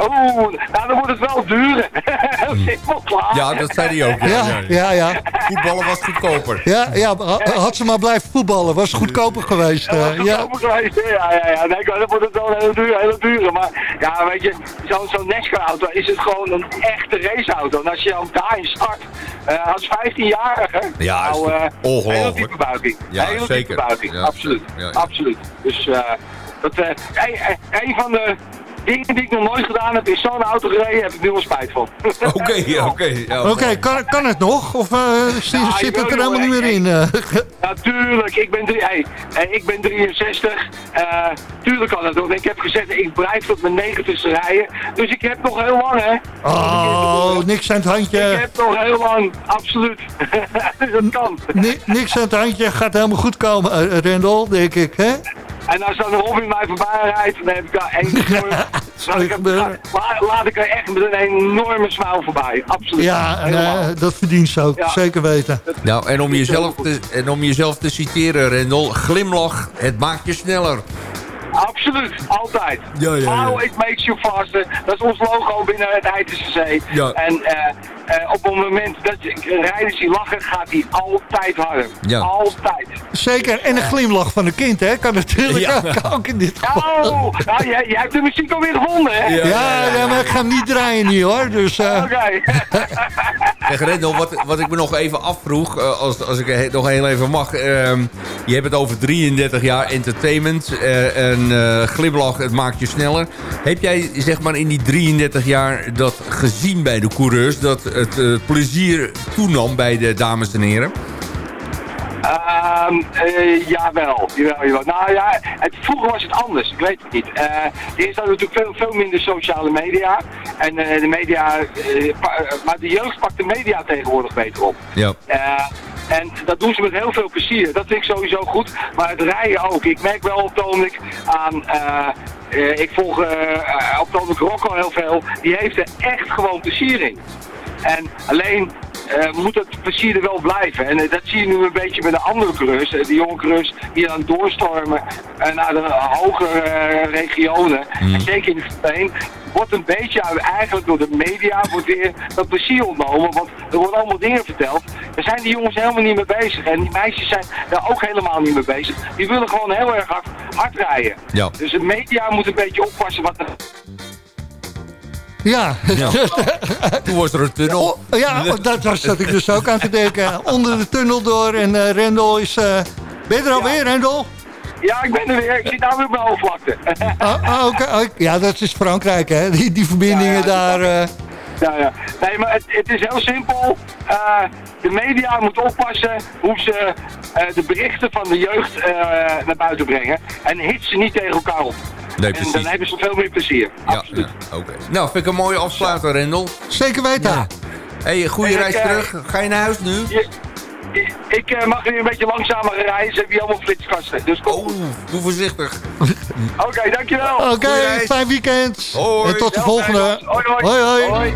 [SPEAKER 9] Oeh, nou dan wordt het wel duur. Simpel klaar.
[SPEAKER 6] Ja, dat zei hij ook.
[SPEAKER 4] Ja, ja, ja.
[SPEAKER 6] Voetballen was goedkoper.
[SPEAKER 4] Ja, ja ha- had ze maar blijven voetballen, was goedkoper geweest.
[SPEAKER 9] Ja,
[SPEAKER 4] eh, ja.
[SPEAKER 9] ja. geweest, ja, ja, ja. Nee, dan wordt het wel hele dure, hele dure. Maar ja, weet je, zo'n zo'n NASCAR-auto is het gewoon een echte raceauto. En als je dan daarin start, eh, als 15-jarige,
[SPEAKER 6] Ja,
[SPEAKER 9] nou, eh,
[SPEAKER 6] ongelooflijk.
[SPEAKER 9] hele diepe buiging.
[SPEAKER 6] Ja,
[SPEAKER 9] hele
[SPEAKER 6] zeker.
[SPEAKER 9] diepe buiging,
[SPEAKER 6] Ja,
[SPEAKER 9] absoluut.
[SPEAKER 6] ja, ja.
[SPEAKER 9] Absoluut. Dus eh, dat, eh, een, een van de dingen die ik nog nooit gedaan heb, is zo'n auto gereden, heb ik nu wel spijt van.
[SPEAKER 6] Oké, ja, oké.
[SPEAKER 4] Oké, kan, kan het nog? Of eh, zit,
[SPEAKER 9] Ja,
[SPEAKER 4] zit
[SPEAKER 9] ik
[SPEAKER 4] het er helemaal niet meer in? eh?
[SPEAKER 9] Natuurlijk, ik ben, drie, hey, hey, ik ben 63. eh tuurlijk kan dat nog. Ik heb gezegd, ik blijf tot mijn 90 rijden. Dus ik heb nog heel lang, hè.
[SPEAKER 4] oh, niks aan het
[SPEAKER 9] Ik
[SPEAKER 4] handje.
[SPEAKER 9] heb nog heel lang, absoluut. dat kan.
[SPEAKER 4] Ni- niks aan het handje, gaat helemaal goed komen, eh, Rendel, denk ik, hè?
[SPEAKER 9] En als dan Robin mij voorbij rijdt, dan heb ik daar één laat, ik la- laat ik er echt met een enorme smile voorbij. Absoluut.
[SPEAKER 4] Ja, en, eh, dat verdient ze ook,
[SPEAKER 9] Ja.
[SPEAKER 4] zeker weten.
[SPEAKER 6] Nou, en om, jezelf te, en om jezelf te citeren, Rendel, glimlach, het maakt je sneller.
[SPEAKER 9] Absoluut, altijd.
[SPEAKER 6] Ja, ja, ja.
[SPEAKER 9] Smile, it makes you faster. Dat is ons logo binnen het ITCC.
[SPEAKER 6] Ja.
[SPEAKER 9] En eh, eh, op het moment dat je rijders die lachen, gaat die altijd harder.
[SPEAKER 6] Ja.
[SPEAKER 9] Altijd.
[SPEAKER 4] Zeker, en een glimlach van een kind, hè? Kan natuurlijk
[SPEAKER 6] Ja.
[SPEAKER 4] ook, ook in dit geval.
[SPEAKER 9] Oh, nou, jij, jij hebt de muziek alweer gevonden, hè?
[SPEAKER 6] Ja.
[SPEAKER 4] Ja, ja, maar ik ga hem niet draaien nu, hoor. Dus, eh,
[SPEAKER 9] Oké.
[SPEAKER 6] Zeg Rendel, wat, wat ik me nog even afvroeg, eh, als, als ik nog heel even mag. ehm, je hebt het over 33 jaar entertainment eh, en eh, glimlach, het maakt je sneller. Heb jij zeg maar in die 33 jaar dat gezien bij de coureurs, dat het plezier toenam bij de dames en heren?
[SPEAKER 9] Ehm eh, jawel, jawel, jawel. Nou ja, het, vroeger was het anders, ik weet het niet. Eh eerst hadden we natuurlijk veel, veel minder sociale media. En eh, de media, maar de jeugd pakt de media tegenwoordig beter op.
[SPEAKER 6] Ja.
[SPEAKER 9] En dat doen ze met heel veel plezier. Dat vind ik sowieso goed. Maar het rijden ook. Ik merk wel op het aan... eh, ik volg eh, op het ogenblik Rocco heel veel. Die heeft er echt gewoon plezier in. En alleen moet het plezier er wel blijven. En eh, dat zie je nu een beetje bij de andere coureurs. eh, de jonge coureurs die dan doorstormen eh, naar de hogere eh, regionen. En zeker in de wordt een beetje eigenlijk door de media wordt weer dat plezier ontnomen. Want er worden allemaal dingen verteld. Daar zijn die jongens helemaal niet mee bezig. En die meisjes zijn daar ook helemaal niet mee bezig. Die willen gewoon heel erg hard, hard rijden.
[SPEAKER 6] Ja.
[SPEAKER 9] Dus de media moet een beetje oppassen wat er
[SPEAKER 4] ja.
[SPEAKER 6] Ja. Toen was er een tunnel.
[SPEAKER 4] Oh, ja, dat was dat ik dus ook aan te denken. Onder de tunnel door en eh, Rendel is... eh, ben je er alweer, Rendel?
[SPEAKER 9] Ja, ik ben er weer. Ik zit nou weer op mijn hoofdvlakte.
[SPEAKER 4] Oké. Oh, Ja, dat is Frankrijk, hè? Die, die verbindingen
[SPEAKER 9] Ja, ja,
[SPEAKER 4] daar... eh,
[SPEAKER 9] Ja, ja. Nee, maar het, het is heel simpel. Eh, de media moeten oppassen hoe ze eh, de berichten van de jeugd eh, naar buiten brengen. En hit ze niet tegen elkaar op.
[SPEAKER 6] Nee,
[SPEAKER 9] en
[SPEAKER 6] precies.
[SPEAKER 9] dan hebben ze veel meer plezier.
[SPEAKER 6] Ja,
[SPEAKER 9] Absoluut.
[SPEAKER 6] ja, oké. Nou, vind ik een mooie afsluiter, Rendel.
[SPEAKER 4] zeker weten.
[SPEAKER 6] hey, goede
[SPEAKER 9] En ik,
[SPEAKER 6] reis terug. Ga je naar huis nu?
[SPEAKER 9] Je- ik- eh, mag nu een beetje langzamer rijden. Ze hebben hier allemaal flitskasten. Dus kom.
[SPEAKER 6] Oh, doe voorzichtig.
[SPEAKER 9] Oké, dankjewel.
[SPEAKER 4] Oké, fijn weekend.
[SPEAKER 6] Hoi.
[SPEAKER 4] En tot de
[SPEAKER 9] Ja,
[SPEAKER 4] volgende.
[SPEAKER 9] fijn, Hoi, hoi.
[SPEAKER 4] Hoi, hoi.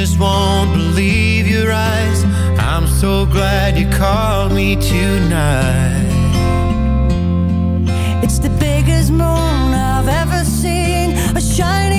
[SPEAKER 10] Just won't believe your eyes. I'm so glad you called me tonight.
[SPEAKER 8] It's the biggest moon I've ever seen. A shining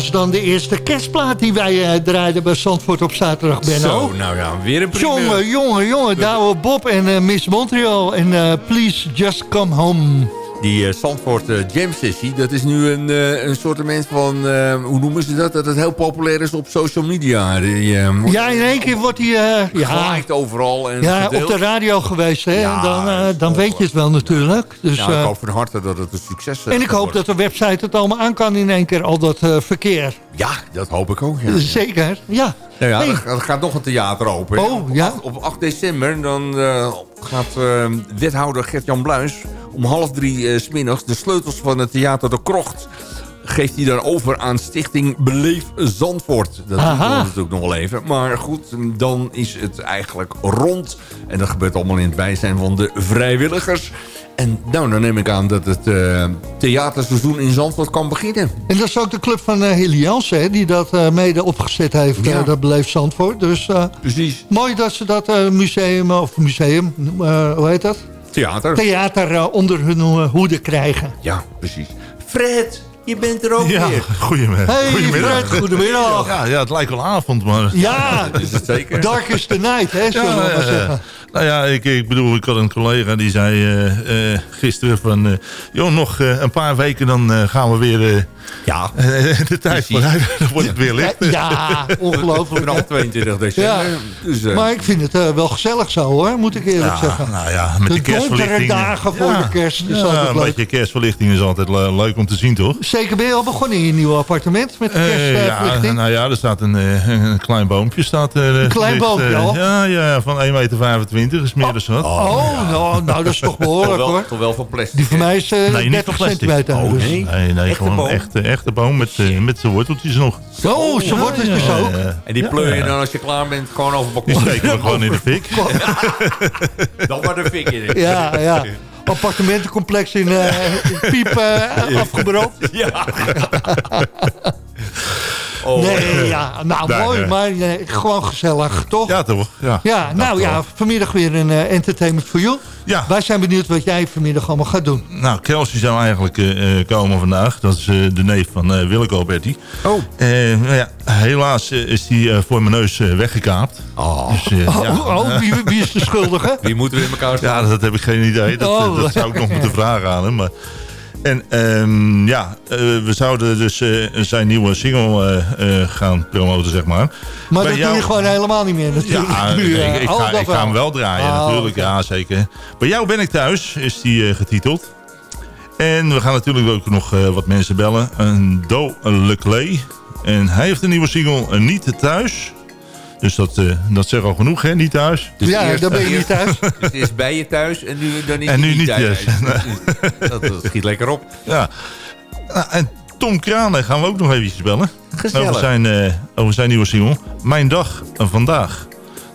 [SPEAKER 10] was
[SPEAKER 4] dan de eerste kerstplaat die wij eh, draaiden bij Zandvoort op zaterdag, Benno.
[SPEAKER 6] Zo, nou ja, weer een primeur.
[SPEAKER 4] Jongen, jongen, jongen. Douwe Bob en eh, Miss Montreal. En eh, Please Just Come Home.
[SPEAKER 6] Die eh Zandvoort eh, Jam Sessie, dat is nu een, eh een soort van, hoe noemen ze dat? Dat het heel populair is op social media. Die,
[SPEAKER 4] Ja, in één keer wordt hij eh, ja,
[SPEAKER 6] overal en
[SPEAKER 4] ja,
[SPEAKER 6] gedeeld.
[SPEAKER 4] op de radio geweest. Hè?
[SPEAKER 6] Ja,
[SPEAKER 4] dan
[SPEAKER 6] is
[SPEAKER 4] dan weet je het wel natuurlijk. Dus,
[SPEAKER 6] ja, ik hoop van harte dat het een succes eh,
[SPEAKER 4] en ik hoop
[SPEAKER 6] worden.
[SPEAKER 4] dat de website het allemaal aan kan in één keer, al dat verkeer.
[SPEAKER 6] Ja, dat hoop ik ook. Ja.
[SPEAKER 4] Zeker, ja.
[SPEAKER 6] Nou ja,
[SPEAKER 4] Hey.
[SPEAKER 6] er, er gaat nog een theater open.
[SPEAKER 4] Oh,
[SPEAKER 6] op,
[SPEAKER 4] ja?
[SPEAKER 6] 8, op 8 december dan gaat wethouder Gert-Jan Bluis... om half drie eh, 's smiddags de sleutels van het theater De Krocht... geeft hij dan over aan stichting Beleef Zandvoort. Dat
[SPEAKER 4] Aha.
[SPEAKER 6] duurt natuurlijk nog wel even. Maar goed, dan is het eigenlijk rond. En dat gebeurt allemaal in het bijzijn van de vrijwilligers. En nou, dan neem ik aan dat het eh, theaterseizoen in Zandvoort kan beginnen.
[SPEAKER 4] En dat is ook de club van uh, Hilly Jansen, hè, die dat eh, mede opgezet heeft,
[SPEAKER 6] Ja.
[SPEAKER 4] eh, dat beleeft Zandvoort. Dus eh,
[SPEAKER 6] Precies.
[SPEAKER 4] mooi dat ze dat eh, museum, of museum, eh, hoe heet dat?
[SPEAKER 6] Theater.
[SPEAKER 4] Theater eh, onder hun eh, hoede krijgen.
[SPEAKER 6] Ja, precies. Fred, je bent er ook
[SPEAKER 11] Ja,
[SPEAKER 6] weer.
[SPEAKER 11] goedemiddag.
[SPEAKER 4] Hey
[SPEAKER 11] goedemiddag.
[SPEAKER 4] Fred, goedemiddag.
[SPEAKER 11] Ja, ja, het lijkt wel avond, maar...
[SPEAKER 4] Ja,
[SPEAKER 6] Is het zeker?
[SPEAKER 4] dark is the night, hè, zullen we
[SPEAKER 11] Ja,
[SPEAKER 4] maar
[SPEAKER 11] ja,
[SPEAKER 4] zeggen.
[SPEAKER 11] Nou ja, ik, ik bedoel, ik had een collega die zei eh, eh, gisteren van... eh, joh, nog eh, een paar weken dan eh, gaan we weer eh,
[SPEAKER 6] Ja,
[SPEAKER 11] de tijd vooruit. Dan wordt het weer licht.
[SPEAKER 4] Ja, ongelooflijk.
[SPEAKER 6] vanaf
[SPEAKER 4] hè.
[SPEAKER 6] 22 december.
[SPEAKER 4] Ja.
[SPEAKER 6] Dus, eh,
[SPEAKER 4] Maar ik vind het wel gezellig zo, hoor, moet ik eerlijk
[SPEAKER 11] Ja,
[SPEAKER 4] zeggen.
[SPEAKER 11] nou ja, met de,
[SPEAKER 4] De
[SPEAKER 11] kerstverlichting.
[SPEAKER 4] dagen voor de kerst is
[SPEAKER 11] ja,
[SPEAKER 4] altijd
[SPEAKER 11] een
[SPEAKER 4] leuk.
[SPEAKER 11] beetje kerstverlichting is altijd le- leuk om te zien, toch?
[SPEAKER 4] Zeker ben je al begonnen in je nieuwe appartement met de
[SPEAKER 11] Eh, ja,
[SPEAKER 4] kerstverlichting?
[SPEAKER 11] nou ja, er staat een, een klein boompje. Staat, er, eh,
[SPEAKER 4] klein boompje al?
[SPEAKER 11] Ja, ja, van 1,25 meter is meer dan wat.
[SPEAKER 4] Oh, nou, nou, dat is toch
[SPEAKER 6] toch,
[SPEAKER 4] behoorlijk,
[SPEAKER 6] wel,
[SPEAKER 4] hoor.
[SPEAKER 6] toch wel van plastic.
[SPEAKER 4] Die van mij is eh,
[SPEAKER 11] Nee, niet
[SPEAKER 4] 30
[SPEAKER 11] van plastic.
[SPEAKER 4] centimeter.
[SPEAKER 11] Oh,
[SPEAKER 4] dus.
[SPEAKER 11] nee, nee, nee
[SPEAKER 6] Echte
[SPEAKER 11] gewoon
[SPEAKER 6] boom?
[SPEAKER 11] een echte, echte boom met, eh, met zijn worteltjes nog.
[SPEAKER 4] Oh, wordt het dus
[SPEAKER 11] Ja,
[SPEAKER 4] ook.
[SPEAKER 11] ja.
[SPEAKER 6] En die pleur je dan als je klaar bent gewoon over het
[SPEAKER 11] Die steken we gewoon in de fik.
[SPEAKER 6] Dan maar de fik in.
[SPEAKER 4] Ja, ja. Appartementencomplex in, eh, in Piep afgebrand.
[SPEAKER 6] Ja. Oh.
[SPEAKER 4] Nee, ja, nou mooi, maar eh, gewoon gezellig, toch?
[SPEAKER 11] Ja, toch? Ja,
[SPEAKER 4] Ja, nou ja, vanmiddag weer een eh, entertainment voor jou.
[SPEAKER 11] Ja.
[SPEAKER 4] Wij zijn benieuwd wat jij vanmiddag allemaal gaat doen.
[SPEAKER 11] Nou, Kelsey zou eigenlijk eh, komen vandaag. Dat is eh, de neef van eh Willeke Alberti.
[SPEAKER 6] Oh.
[SPEAKER 11] Eh, nou ja, helaas is die eh, voor mijn neus weggekaapt.
[SPEAKER 6] Oh.
[SPEAKER 11] Dus,
[SPEAKER 4] Oh,
[SPEAKER 11] ja,
[SPEAKER 4] oh, oh, wie, wie is de schuldige?
[SPEAKER 6] Wie moeten we in elkaar staan?
[SPEAKER 11] Ja, dat heb ik geen idee. Dat,
[SPEAKER 4] Oh.
[SPEAKER 11] dat zou ik nog moeten vragen aan hem. Maar... En ehm, ja, eh, we zouden dus eh, zijn nieuwe single eh, gaan promoten, zeg maar.
[SPEAKER 4] Maar
[SPEAKER 11] Bij
[SPEAKER 4] dat
[SPEAKER 11] jou-
[SPEAKER 4] doe je gewoon helemaal niet meer natuurlijk.
[SPEAKER 11] Ja,
[SPEAKER 4] nu,
[SPEAKER 11] nee, ik, ik
[SPEAKER 4] Oh,
[SPEAKER 11] ga, ik ga hem wel draaien
[SPEAKER 4] Oh,
[SPEAKER 11] natuurlijk. Ja, zeker. Bij jou ben ik thuis, is die getiteld. En we gaan natuurlijk ook nog wat mensen bellen. Een Do Leclay. En hij heeft een nieuwe single, Niet Thuis. Dus dat, eh, dat zegt al genoeg, hè? Niet thuis.
[SPEAKER 6] Dus
[SPEAKER 4] Ja,
[SPEAKER 6] eerst-
[SPEAKER 4] dan ben je niet thuis.
[SPEAKER 6] Dus eerst bij je thuis en nu, dan is
[SPEAKER 11] En nu niet
[SPEAKER 6] thuis.
[SPEAKER 11] thuis.
[SPEAKER 6] dat, dat schiet lekker op.
[SPEAKER 11] Ja. Nou, en Tom Kranen gaan we ook nog eventjes bellen.
[SPEAKER 6] Gezellig.
[SPEAKER 11] Over zijn, eh, over zijn nieuwe single. Mijn dag eh, vandaag.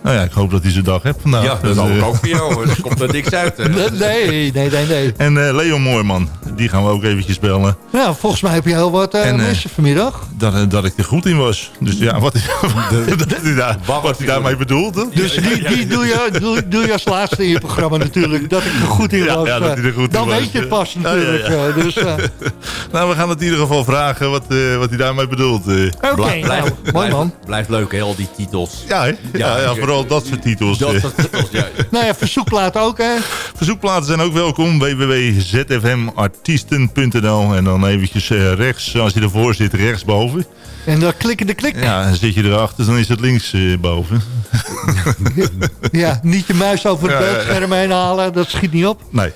[SPEAKER 11] Nou ja, ik hoop dat hij zijn dag hebt vandaag.
[SPEAKER 6] Ja, dat
[SPEAKER 11] Dus, eh,
[SPEAKER 6] ik ook voor jou. hoor. Er komt er niks uit. hè.
[SPEAKER 4] Nee, nee, nee, nee.
[SPEAKER 11] En eh, Leon Moorman, die gaan we ook eventjes bellen.
[SPEAKER 4] Nou, volgens mij heb je heel wat eh,
[SPEAKER 11] En, eh,
[SPEAKER 4] mensen vanmiddag.
[SPEAKER 11] Dat, eh, dat ik er goed in was. Dus ja, wat, dat hij daar, wat hij daarmee bedoelt. hè?
[SPEAKER 4] Dus die, die doe, je, doe, doe je als laatste in je programma natuurlijk. Dat ik er goed in
[SPEAKER 11] Ja,
[SPEAKER 4] was.
[SPEAKER 11] ja, dat
[SPEAKER 4] eh,
[SPEAKER 11] hij er goed in
[SPEAKER 4] Dan
[SPEAKER 11] was.
[SPEAKER 4] weet je het pas
[SPEAKER 11] Ja, ja,
[SPEAKER 4] natuurlijk.
[SPEAKER 11] ja.
[SPEAKER 4] eh, Dus, eh,
[SPEAKER 11] Nou, we gaan het in ieder geval vragen wat, eh, wat hij daarmee bedoelt. eh.
[SPEAKER 4] Oké,
[SPEAKER 6] blijf,
[SPEAKER 4] nou, mooi man.
[SPEAKER 6] Blijft leuk, hè, al die titels.
[SPEAKER 11] Ja, hè? ja, ja, vooral dat soort titels.
[SPEAKER 6] Dat
[SPEAKER 11] eh.
[SPEAKER 6] soort titels, ja.
[SPEAKER 4] Nou ja, verzoekplaat ook, hè.
[SPEAKER 11] Verzoekplaten zijn ook welkom. www.zfmartiesten.nl En dan eventjes eh, rechts, als je ervoor zit, rechtsboven.
[SPEAKER 4] En dan klikken de klik.
[SPEAKER 11] Ja, dan zit je erachter, dan is het linksboven.
[SPEAKER 4] Ja, niet je muis over het
[SPEAKER 11] Ja,
[SPEAKER 4] beeldscherm heen halen. Dat schiet niet op.
[SPEAKER 11] nee.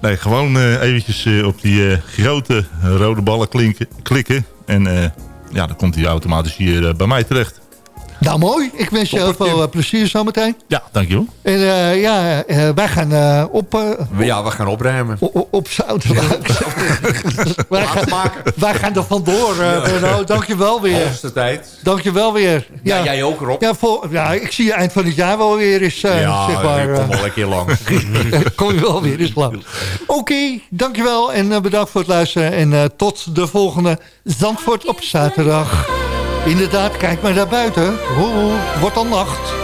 [SPEAKER 11] Nee, gewoon eh, eventjes eh, op die eh, grote rode ballen klinken, klikken. En eh, ja, dan komt hij automatisch hier eh, bij mij terecht.
[SPEAKER 4] Nou, mooi. Ik wens je heel veel eh, plezier zometeen.
[SPEAKER 11] Ja, dankjewel.
[SPEAKER 4] En eh, ja, eh, wij gaan eh, op... eh,
[SPEAKER 6] Ja, we gaan opruimen.
[SPEAKER 4] op zout. wij, gaan, wij gaan er vandoor, eh Benno. Dank je wel weer.
[SPEAKER 6] Hoogste tijd.
[SPEAKER 4] Dank je wel weer.
[SPEAKER 6] Ja, jij ook erop.
[SPEAKER 4] Ja, vol, ja, ik zie je eind van het jaar wel weer eens,
[SPEAKER 6] Ja,
[SPEAKER 4] zeg maar.
[SPEAKER 6] ik kom wel een keer langs.
[SPEAKER 4] kom je wel weer eens langs. Oké, dankjewel en bedankt voor het luisteren. En eh, tot de volgende Zandvoort op zaterdag. Inderdaad, kijk maar naar buiten. Het wordt al nacht.